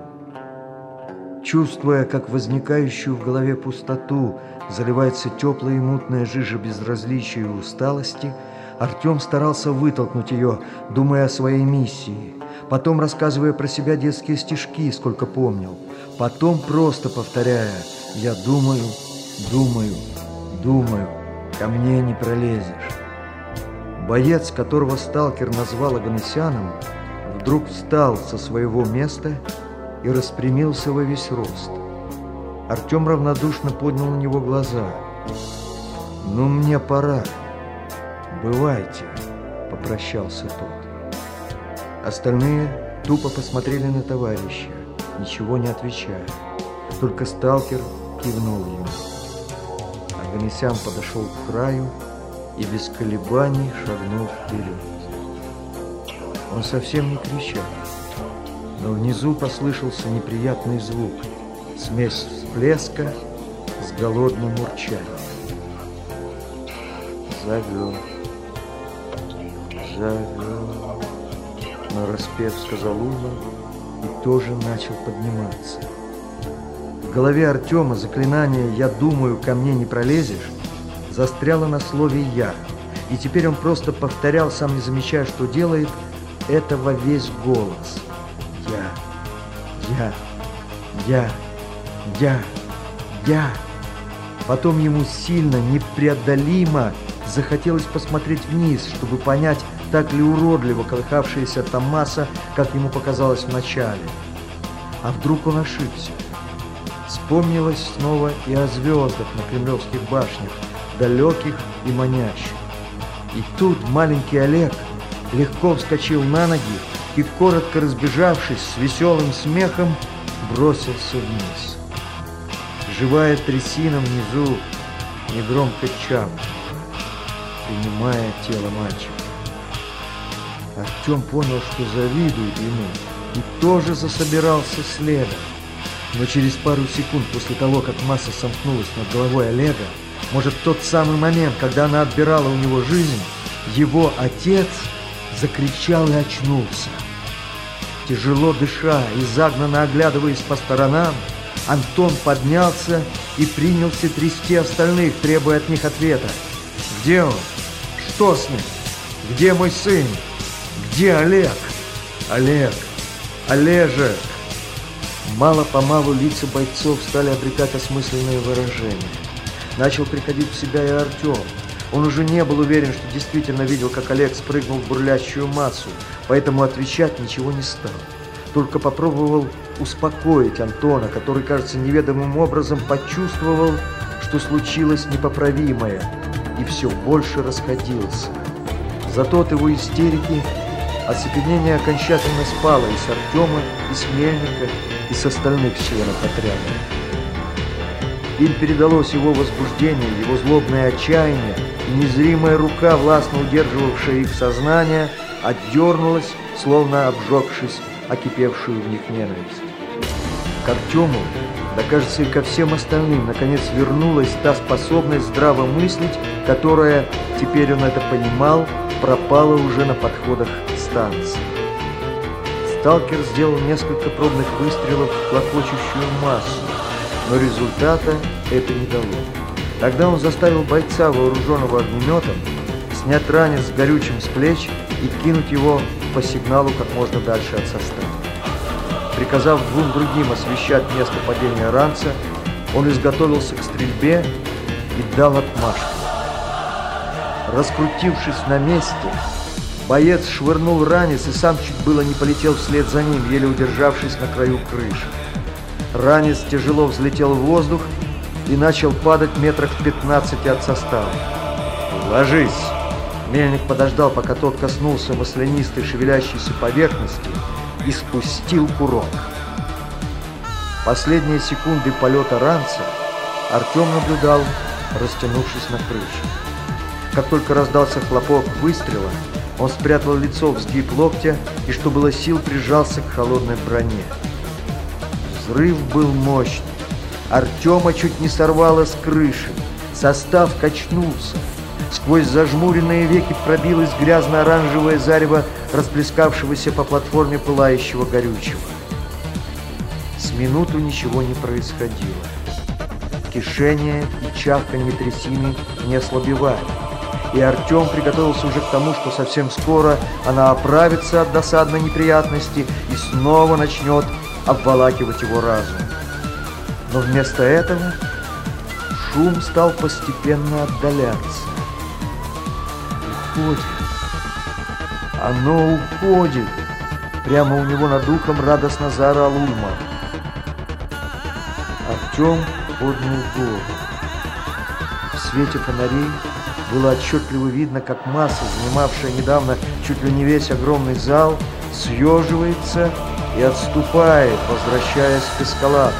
Чувствуя, как возникающую в голове пустоту заливается теплая и мутная жижа безразличия и усталости, Артем старался вытолкнуть ее, думая о своей миссии, потом рассказывая про себя детские стишки, сколько помнил, потом просто повторяя «Я думаю, думаю, думаю, ко мне не пролезешь». Боец, которого сталкер назвал Аганесяном, вдруг встал со своего места и распрямился во весь рост. Артем равнодушно поднял на него глаза. «Ну, мне пора. Бывайте», — попрощался тот. Остальные тупо посмотрели на товарища, ничего не отвечая. Только сталкер кивнул ему. Аганесян подошел к краю и без колебаний шагнул вперед. Он совсем не кричал, но внизу послышался неприятный звук, смесь всплеска с голодным урчанием. Завел, завел, нараспев сказал Ульман и тоже начал подниматься. Голове Артема заклинание «Я думаю, ко мне не пролезешь» застряло на слове «я», и теперь он просто повторял, сам не замечая, что делает, это во весь голос. Я, я, я, я, я. Потом ему сильно, непреодолимо захотелось посмотреть вниз, чтобы понять, так ли уродливо колыхавшаяся там масса, как ему показалось вначале. А вдруг он ошибся? Вспомнилось снова и о звездах на кремлевских башнях, далеких и манящих. И тут маленький Олег легко вскочил на ноги и, коротко разбежавшись с веселым смехом, бросился вниз. Живая трясина внизу негромко чавкала, принимая тело мальчика. Артем понял, что завидует ему, и тоже засобирался следом. Но через пару секунд после того, как масса сомкнулась над головой Олега, может, в тот самый момент, когда она отбирала у него жизнь, его отец закричал и очнулся. Тяжело дыша и загнанно оглядываясь по сторонам, Антон поднялся и принялся трясти остальных, требуя от них ответа. «Где он? Что с ним? Где мой сын? Где Олег? Олег! Олежек!» Мало-помалу лица бойцов стали обретать осмысленные выражения. Начал приходить в себя и Артем. Он уже не был уверен, что действительно видел, как Олег спрыгнул в бурлящую массу, поэтому отвечать ничего не стал. Только попробовал успокоить Антона, который, кажется, неведомым образом почувствовал, что случилось непоправимое, и все больше расходился. Зато от его истерики оцепенение окончательно спало и с Артема, и с Мельника, и с остальных членов отряда. Им передалось его возбуждение, его злобное отчаяние, и незримая рука, властно удерживавшая их сознание, отдернулась, словно обжегшись окипевшую в них ненависть. К Артему, да кажется и ко всем остальным, наконец вернулась та способность здраво мыслить, которая, теперь он это понимал, пропала уже на подходах к станции. Сталкер сделал несколько пробных выстрелов в клокочущую массу, но результата это не дало. Тогда он заставил бойца, вооруженного огнеметом, снять ранец с горючим с плеч и кинуть его по сигналу как можно дальше от состава. Приказав двум другим освещать место падения ранца, он изготовился к стрельбе и дал отмашку. Раскрутившись на месте, боец швырнул ранец и сам чуть было не полетел вслед за ним, еле удержавшись на краю крыши. Ранец тяжело взлетел в воздух и начал падать метрах в 15 от состава. «Ложись!» Мельник подождал, пока тот коснулся маслянистой шевелящейся поверхности и спустил курок. Последние секунды полета ранца Артем наблюдал, растянувшись на крыше. Как только раздался хлопок выстрела, он спрятал лицо в сгиб локтя и, что было сил, прижался к холодной броне. Взрыв был мощный. Артема чуть не сорвало с крыши. Состав качнулся. Сквозь зажмуренные веки пробилось грязно-оранжевое зарево расплескавшегося по платформе пылающего горючего. С минуту ничего не происходило. Кишение и чавканье трясины не ослабевали. И Артем приготовился уже к тому, что совсем скоро она оправится от досадной неприятности и снова начнет обволакивать его разум. Но вместо этого шум стал постепенно отдаляться. Уходит. Оно уходит. Прямо у него над ухом радостно заорал Ульма. Артем поднял голову. В свете фонарей было отчетливо видно, как масса, занимавшая недавно чуть ли не весь огромный зал, съеживается и отступает, возвращаясь к эскалатору.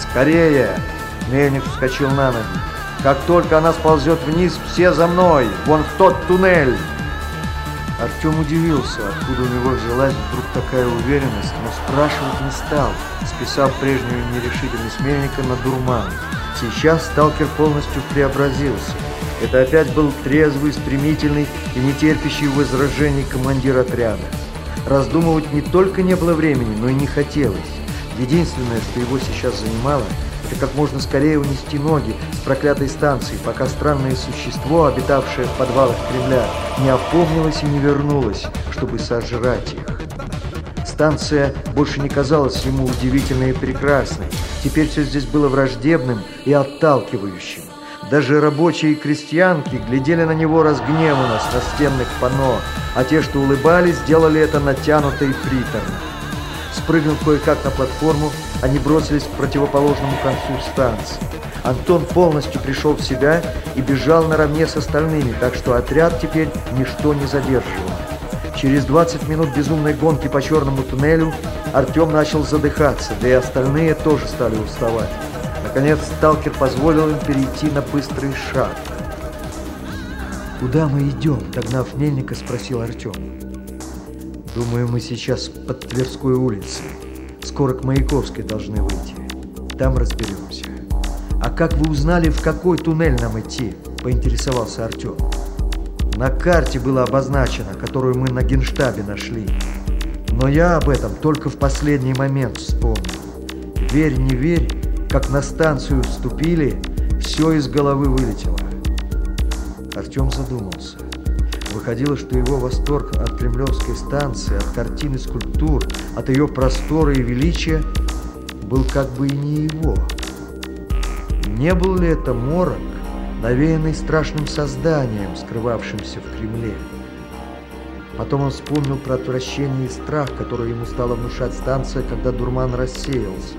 «Скорее!» — Мельник вскочил на ноги. «Как только она сползет вниз, все за мной! Вон в тот туннель!» Артем удивился, откуда у него взялась вдруг такая уверенность, но спрашивать не стал, списав прежнюю нерешительность Мельника на дурман. Сейчас сталкер полностью преобразился. Это опять был трезвый, стремительный и нетерпящий возражений командир отряда. Раздумывать не только не было времени, но и не хотелось. Единственное, что его сейчас занимало, и как можно скорее унести ноги с проклятой станции, пока странное существо, обитавшее в подвалах Кремля, не опомнилось и не вернулось, чтобы сожрать их. Станция больше не казалась ему удивительной и прекрасной. Теперь все здесь было враждебным и отталкивающим. Даже рабочие и крестьянки глядели на него разгневанно с настенных панно, а те, что улыбались, сделали это натянуто и приторно. Спрыгнув кое-как на платформу, они бросились к противоположному концу станции. Антон полностью пришел в себя и бежал наравне с остальными, так что отряд теперь ничто не задерживало. Через 20 минут безумной гонки по черному туннелю Артем начал задыхаться, да и остальные тоже стали уставать. Наконец, сталкер позволил им перейти на быстрый шаг. «Куда мы идем?» – догнав Мельника, спросил Артем. «Думаю, мы сейчас под Тверской улицей. Скоро к Маяковской должны выйти. Там разберемся». «А как вы узнали, в какой туннель нам идти?» – поинтересовался Артем. «На карте было обозначено, которую мы на генштабе нашли. Но я об этом только в последний момент вспомнил. Верь, не верь, как на станцию вступили, все из головы вылетело. Артем задумался. Выходило, что его восторг от кремлевской станции, от картины скульптур, от ее простора и величия был как бы и не его. Не был ли это морок, навеянный страшным созданием, скрывавшимся в Кремле? Потом он вспомнил про отвращение и страх, который ему стала внушать станция, когда дурман рассеялся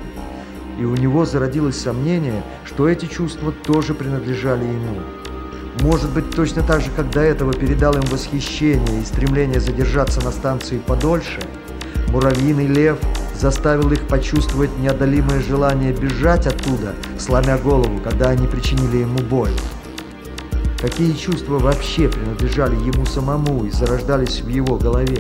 и у него зародилось сомнение, что эти чувства тоже принадлежали ему. Может быть, точно так же, как до этого передал им восхищение и стремление задержаться на станции подольше, муравьиный лев заставил их почувствовать неодолимое желание бежать оттуда, сломя голову, когда они причинили ему боль. Какие чувства вообще принадлежали ему самому и зарождались в его голове?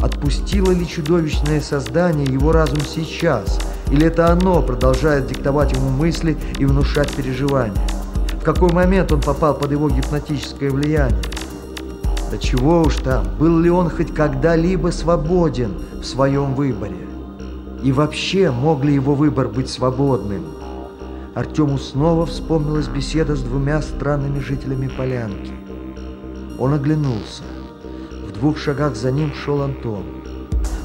Отпустило ли чудовищное создание его разум сейчас – или это оно продолжает диктовать ему мысли и внушать переживания? В какой момент он попал под его гипнотическое влияние? Да чего уж там, был ли он хоть когда-либо свободен в своем выборе? И вообще, мог ли его выбор быть свободным? Артему снова вспомнилась беседа с двумя странными жителями полянки. Он оглянулся. В двух шагах за ним шел Антон.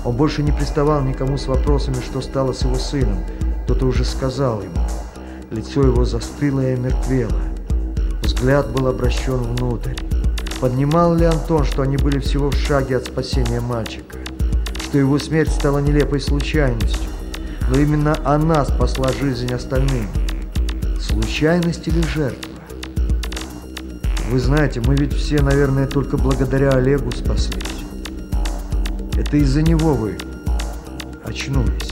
Он больше не приставал никому с вопросами, что стало с его сыном. Кто-то уже сказал ему. Лицо его застыло и омертвело. Взгляд был обращен внутрь. Поднимал ли Антон, что они были всего в шаге от спасения мальчика? Что его смерть стала нелепой случайностью? Но именно она спасла жизнь остальным. Случайность или жертва? Вы знаете, мы ведь все, наверное, только благодаря Олегу спаслись. Это из-за него вы очнулись.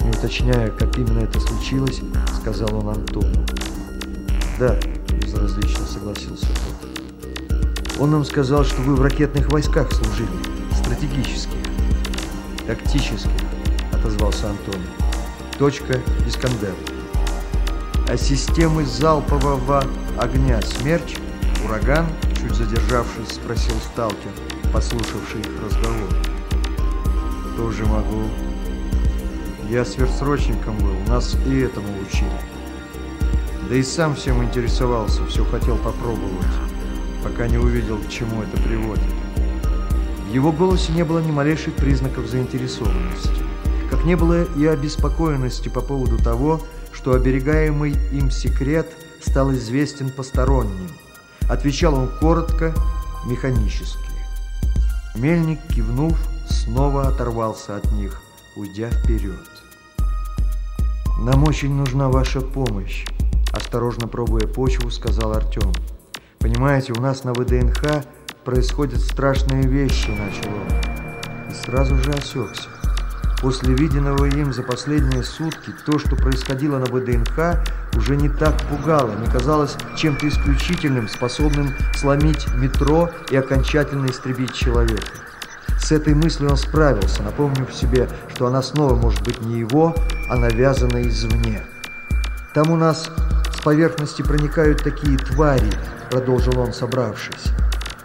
Не уточняя, как именно это случилось, сказал он Антону. Да, безразлично согласился тот. Он нам сказал, что вы в ракетных войсках служили, стратегических, тактических, отозвался Антон. Точка Искандер. А системы залпового огня «Смерч», «Ураган», чуть задержавшись, спросил сталкер, послушавший их разговор. Тоже могу. Я сверхсрочником был, нас и этому учили. Да и сам всем интересовался, все хотел попробовать, пока не увидел, к чему это приводит. В его голосе не было ни малейших признаков заинтересованности, как не было и обеспокоенности по поводу того, что оберегаемый им секрет стал известен посторонним. Отвечал он коротко, механически. Мельник, кивнув, снова оторвался от них, уйдя вперед. «Нам очень нужна ваша помощь», – осторожно пробуя почву, сказал Артем. «Понимаете, у нас на ВДНХ происходят страшные вещи», – начал он. И сразу же осекся. После виденного им за последние сутки, то, что происходило на ВДНХ, уже не так пугало, не казалось чем-то исключительным, способным сломить метро и окончательно истребить человека. С этой мыслью он справился, напомнив себе, что она снова может быть не его, а навязана извне. «Там у нас с поверхности проникают такие твари», — продолжил он, собравшись.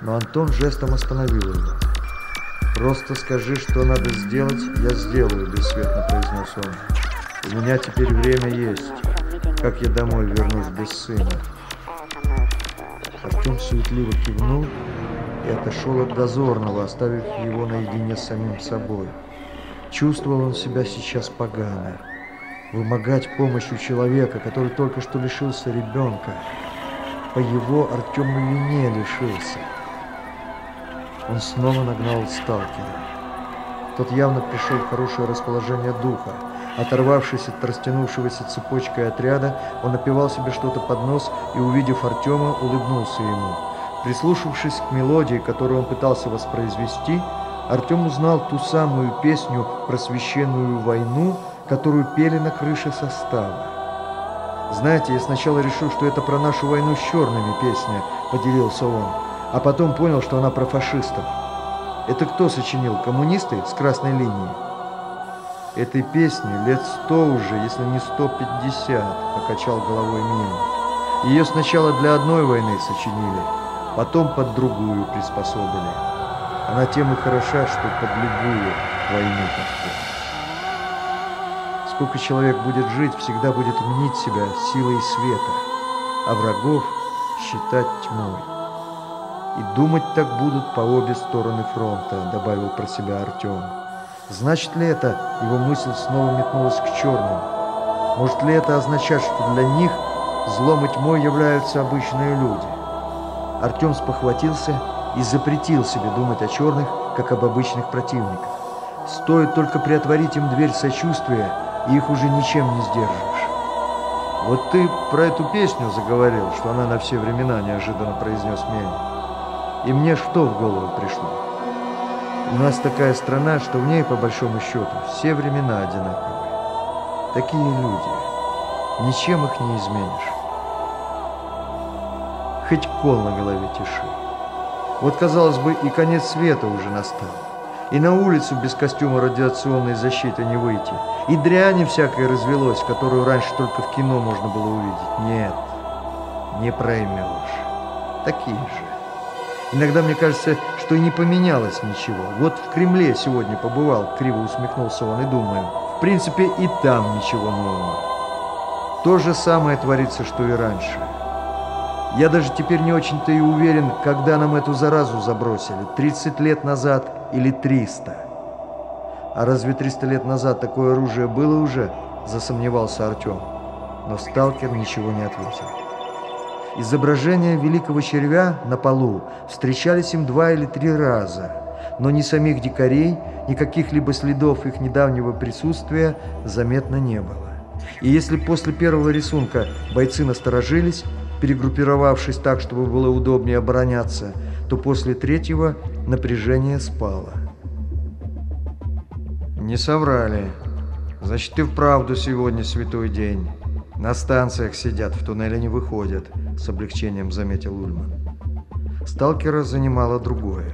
Но Антон жестом остановил его. «Просто скажи, что надо сделать, я сделаю», — бесцветно произнес он. У меня теперь время есть. Как я домой вернусь без сына? Артем суетливо кивнул и отошел от дозорного, оставив его наедине с самим собой. Чувствовал он себя сейчас погано. Вымогать помощь у человека, который только что лишился ребенка. По его Артему вине лишился. Он снова нагнал сталкера. Тот явно пришел в хорошее расположение духа. Оторвавшись от растянувшегося цепочкой отряда, он напевал себе что-то под нос и, увидев Артема, улыбнулся ему. Прислушавшись к мелодии, которую он пытался воспроизвести, Артем узнал ту самую песню про священную войну, которую пели на крыше состава. «Знаете, я сначала решил, что это про нашу войну с черными песня», — поделился он, а потом понял, что она про фашистов. Это кто сочинил? Коммунисты с красной линией? Этой песни лет сто уже, если не сто пятьдесят, покачал головой Мельник. Ее сначала для одной войны сочинили, потом под другую приспособили. Она тем и хороша, что под любую войну подходит. Сколько человек будет жить, всегда будет мнить себя силой света, а врагов считать тьмой. И думать так будут по обе стороны фронта, добавил про себя Артем. Значит ли это, его мысль снова метнулась к черным? Может ли это означать, что для них злом и тьмой являются обычные люди? Артем спохватился и запретил себе думать о черных, как об обычных противниках. Стоит только приотворить им дверь сочувствия, и их уже ничем не сдержишь. Вот ты про эту песню заговорил, что она на все времена неожиданно произнес Мельник. И мне что в голову пришло? У нас такая страна, что в ней, по большому счету, все времена одинаковые. Такие люди. Ничем их не изменишь. Хоть кол на голове тиши. Вот, казалось бы, и конец света уже настал. И на улицу без костюма радиационной защиты не выйти. И дряни всякой развелось, которую раньше только в кино можно было увидеть. Нет, не проймешь. Такие же. Иногда мне кажется, что и не поменялось ничего. Вот в Кремле сегодня побывал, криво усмехнулся он, и думаю, в принципе, и там ничего нового. То же самое творится, что и раньше. Я даже теперь не очень-то и уверен, когда нам эту заразу забросили, 30 лет назад или 300. А разве 300 лет назад такое оружие было уже? Засомневался Артем. Но сталкер ничего не ответил. Изображения великого червя на полу встречались им два или три раза, но ни самих дикарей, ни каких-либо следов их недавнего присутствия заметно не было. И если после первого рисунка бойцы насторожились, перегруппировавшись так, чтобы было удобнее обороняться, то после третьего напряжение спало. Не соврали. Значит, и вправду сегодня святой день. На станциях сидят, в туннеле не выходят, с облегчением заметил Ульман. Сталкера занимало другое.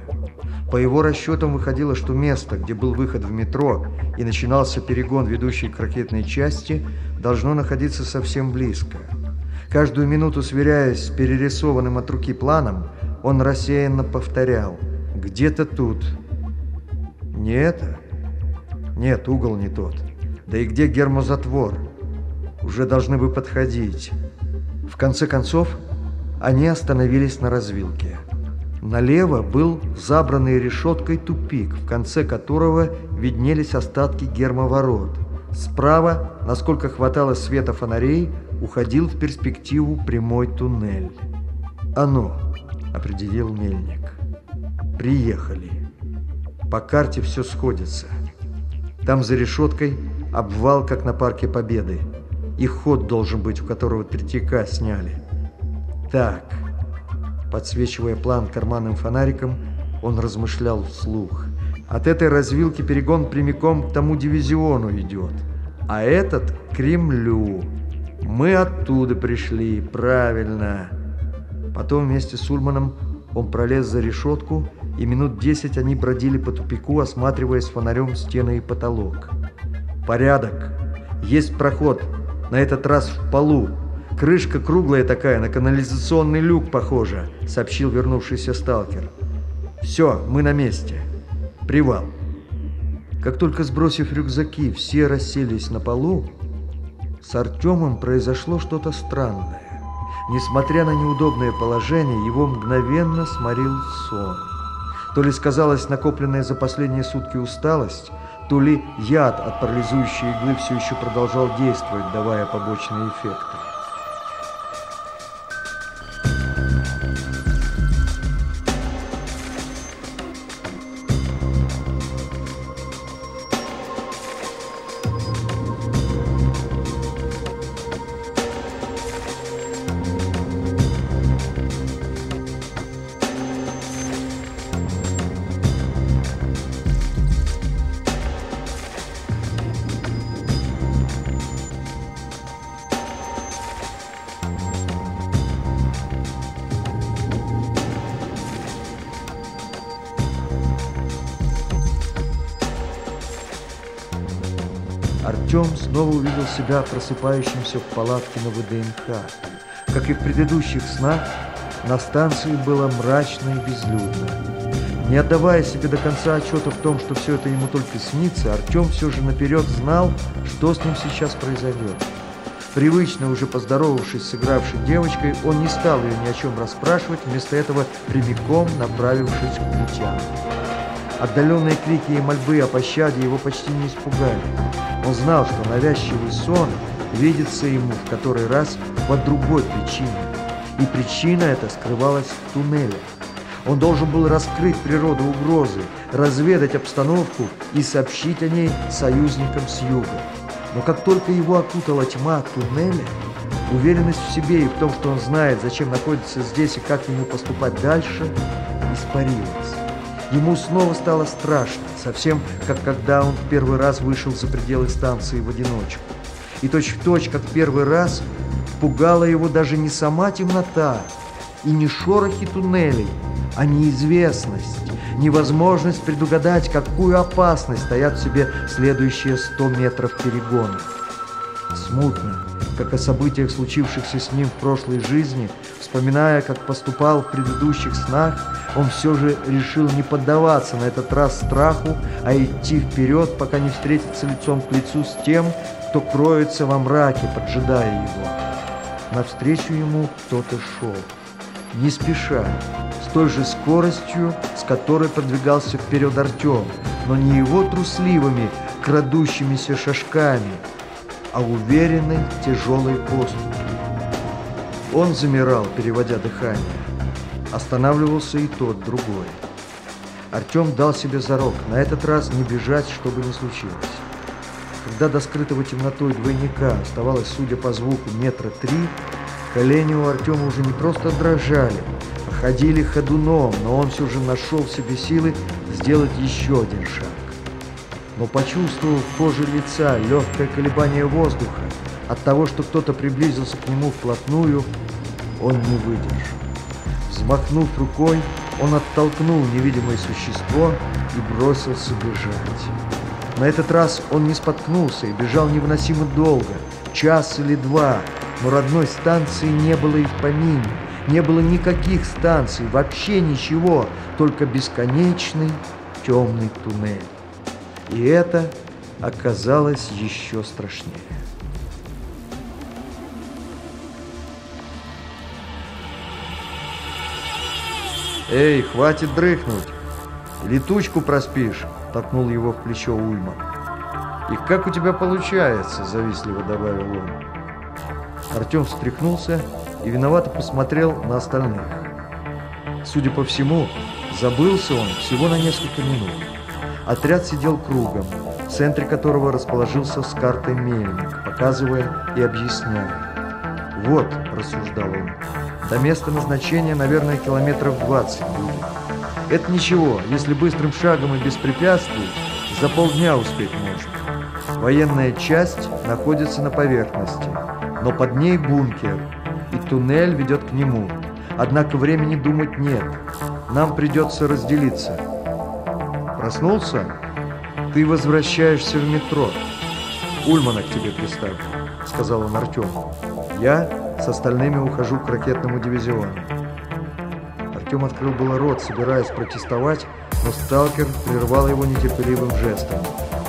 По его расчетам выходило, что место, где был выход в метро и начинался перегон, ведущий к ракетной части, должно находиться совсем близко. Каждую минуту сверяясь с перерисованным от руки планом, он рассеянно повторял «Где-то тут». «Не это?» «Нет, угол не тот. Да и где гермозатвор?» уже должны бы подходить. В конце концов, они остановились на развилке. Налево был забранный решеткой тупик, в конце которого виднелись остатки гермоворот. Справа, насколько хватало света фонарей, уходил в перспективу прямой туннель. «Оно», — определил мельник. «Приехали. По карте все сходится. Там за решеткой обвал, как на Парке Победы. И ход должен быть, у которого Третьяка сняли. Так, подсвечивая план карманным фонариком, он размышлял вслух. От этой развилки перегон прямиком к тому дивизиону идет, а этот к Кремлю. Мы оттуда пришли, правильно. Потом вместе с Ульманом он пролез за решетку, и минут десять они бродили по тупику, осматривая с фонарем стены и потолок. «Порядок! Есть проход!» на этот раз в полу. Крышка круглая такая, на канализационный люк похожа, сообщил вернувшийся сталкер. Все, мы на месте. Привал. Как только сбросив рюкзаки, все расселись на полу, С Артемом произошло что-то странное. Несмотря на неудобное положение, его мгновенно сморил сон. То ли сказалась накопленная за последние сутки усталость, то ли яд от парализующей иглы все еще продолжал действовать, давая побочные эффекты. Артем снова увидел себя просыпающимся в палатке на ВДНХ. Как и в предыдущих снах, на станции было мрачно и безлюдно. Не отдавая себе до конца отчета в том, что все это ему только снится, Артем все же наперед знал, что с ним сейчас произойдет. Привычно уже поздоровавшись с игравшей девочкой, он не стал ее ни о чем расспрашивать, вместо этого прямиком направившись к путям. Отдаленные крики и мольбы о пощаде его почти не испугали. Он знал, что навязчивый сон видится ему в который раз по другой причине. И причина эта скрывалась в туннеле. Он должен был раскрыть природу угрозы, разведать обстановку и сообщить о ней союзникам с юга. Но как только его окутала тьма туннеля, уверенность в себе и в том, что он знает, зачем находится здесь и как ему поступать дальше, испарилась. Ему снова стало страшно, совсем как когда он в первый раз вышел за пределы станции в одиночку. И точь-в-точь, точь, как первый раз, пугала его даже не сама темнота и не шорохи туннелей, а неизвестность, невозможность предугадать, какую опасность стоят в себе следующие сто метров перегона. Смутно, как о событиях, случившихся с ним в прошлой жизни, вспоминая, как поступал в предыдущих снах, он все же решил не поддаваться на этот раз страху, а идти вперед, пока не встретится лицом к лицу с тем, кто кроется во мраке, поджидая его. Навстречу ему кто-то шел, не спеша, с той же скоростью, с которой продвигался вперед Артем, но не его трусливыми, крадущимися шажками, а уверенной тяжелой поступью. Он замирал, переводя дыхание. Останавливался и тот, другой. Артем дал себе зарок, на этот раз не бежать, чтобы не случилось. Когда до скрытого темнотой двойника оставалось, судя по звуку, метра три, колени у Артема уже не просто дрожали, а ходили ходуном, но он все же нашел в себе силы сделать еще один шаг. Но почувствовав в коже лица легкое колебание воздуха от того, что кто-то приблизился к нему вплотную, он не выдержал. Взмахнув рукой, он оттолкнул невидимое существо и бросился бежать. На этот раз он не споткнулся и бежал невыносимо долго, час или два, но родной станции не было и в помине. Не было никаких станций, вообще ничего, только бесконечный темный туннель. И это оказалось еще страшнее. «Эй, хватит дрыхнуть! Летучку проспишь!» – толкнул его в плечо Ульма. «И как у тебя получается?» – завистливо добавил он. Артем встряхнулся и виновато посмотрел на остальных. Судя по всему, забылся он всего на несколько минут. Отряд сидел кругом, в центре которого расположился с картой мельник, показывая и объясняя. «Вот», – рассуждал он, до места назначения, наверное, километров 20 будет. Это ничего, если быстрым шагом и без препятствий, за полдня успеть можно. Военная часть находится на поверхности, но под ней бункер, и туннель ведет к нему. Однако времени думать нет, нам придется разделиться. Проснулся? Ты возвращаешься в метро. Ульмана к тебе приставь, сказал он Артему. Я с остальными ухожу к ракетному дивизиону. Артем открыл было рот, собираясь протестовать, но сталкер прервал его нетерпеливым жестом.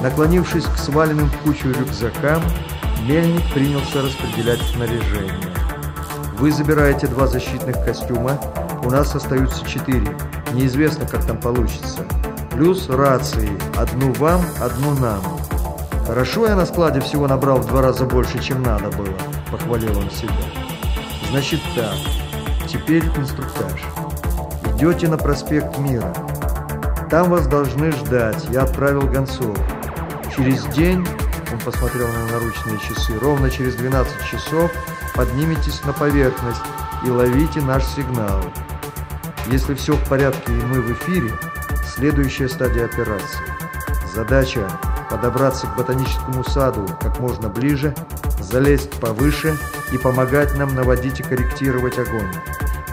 Наклонившись к сваленным в кучу рюкзакам, Мельник принялся распределять снаряжение. Вы забираете два защитных костюма, у нас остаются четыре. Неизвестно, как там получится. Плюс рации. Одну вам, одну нам. Хорошо я на складе всего набрал в два раза больше, чем надо было, похвалил он себя. Значит так, теперь инструктаж. Идете на проспект Мира. Там вас должны ждать, я отправил гонцов. Через день, он посмотрел на наручные часы, ровно через 12 часов подниметесь на поверхность и ловите наш сигнал. Если все в порядке и мы в эфире, следующая стадия операции. Задача – подобраться к ботаническому саду как можно ближе, залезть повыше и помогать нам наводить и корректировать огонь.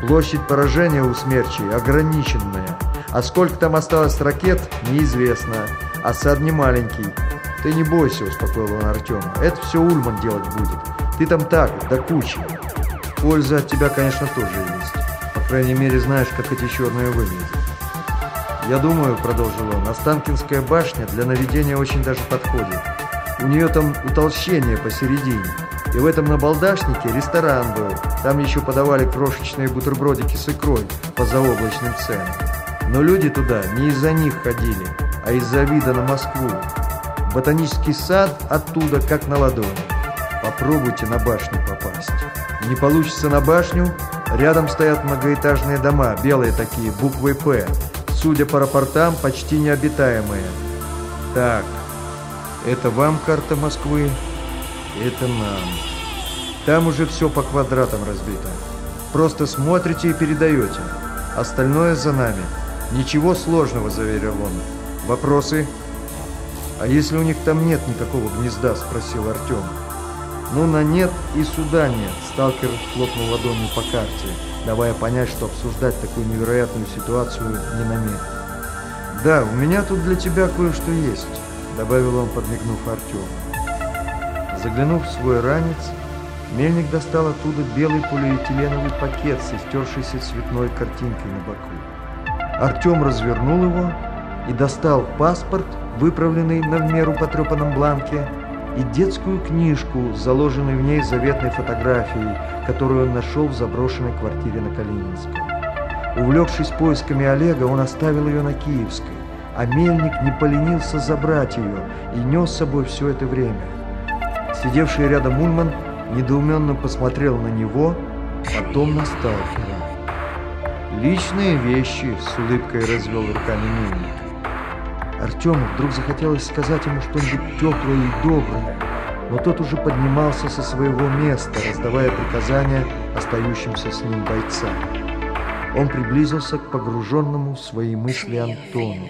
Площадь поражения у смерчей ограниченная, а сколько там осталось ракет – неизвестно. Осад не маленький. Ты не бойся, успокоил он Артема. Это все Ульман делать будет. Ты там так, до кучи. Польза от тебя, конечно, тоже есть. По крайней мере, знаешь, как эти черные выглядят. Я думаю, продолжил он, Останкинская башня для наведения очень даже подходит. У нее там утолщение посередине. И в этом набалдашнике ресторан был. Там еще подавали крошечные бутербродики с икрой по заоблачным ценам. Но люди туда не из-за них ходили, а из-за вида на Москву. Ботанический сад оттуда как на ладони. Попробуйте на башню попасть. Не получится на башню, рядом стоят многоэтажные дома, белые такие, буквой «П». Судя по рапортам, почти необитаемые. Так, это вам карта Москвы, это нам. Там уже все по квадратам разбито. Просто смотрите и передаете. Остальное за нами. Ничего сложного, заверил он. Вопросы? А если у них там нет никакого гнезда, спросил Артем. Ну, на нет и сюда нет. Сталкер хлопнул ладонью по карте, давая понять, что обсуждать такую невероятную ситуацию не намерен. «Да, у меня тут для тебя кое-что есть», — добавил он, подмигнув Артему. Заглянув в свой ранец, Мельник достал оттуда белый полиэтиленовый пакет с истершейся цветной картинкой на боку. Артем развернул его и достал паспорт, выправленный на в меру потрепанном бланке, и детскую книжку, заложенной в ней заветной фотографией, которую он нашел в заброшенной квартире на Калининском. Увлекшись поисками Олега, он оставил ее на Киевской, а Мельник не поленился забрать ее и нес с собой все это время. Сидевший рядом Ульман недоуменно посмотрел на него, потом на сталкера. «Личные вещи», — с улыбкой развел руками Мельник. Артему вдруг захотелось сказать ему что-нибудь теплое и доброе, но тот уже поднимался со своего места, раздавая приказания остающимся с ним бойцам. Он приблизился к погруженному в свои мысли Антону.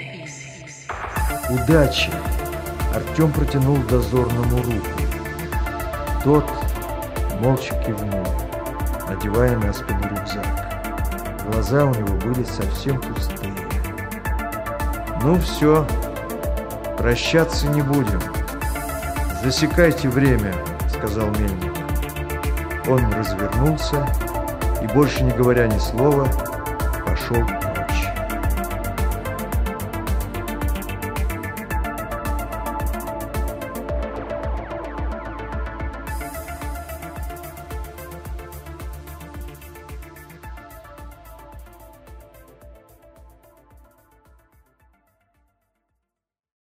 «Удачи!» Артем протянул дозорному руку. Тот молча кивнул, надевая на спину рюкзак. Глаза у него были совсем пустые. «Ну все, прощаться не будем. Засекайте время», — сказал Мельник. Он развернулся и, больше не говоря ни слова, пошел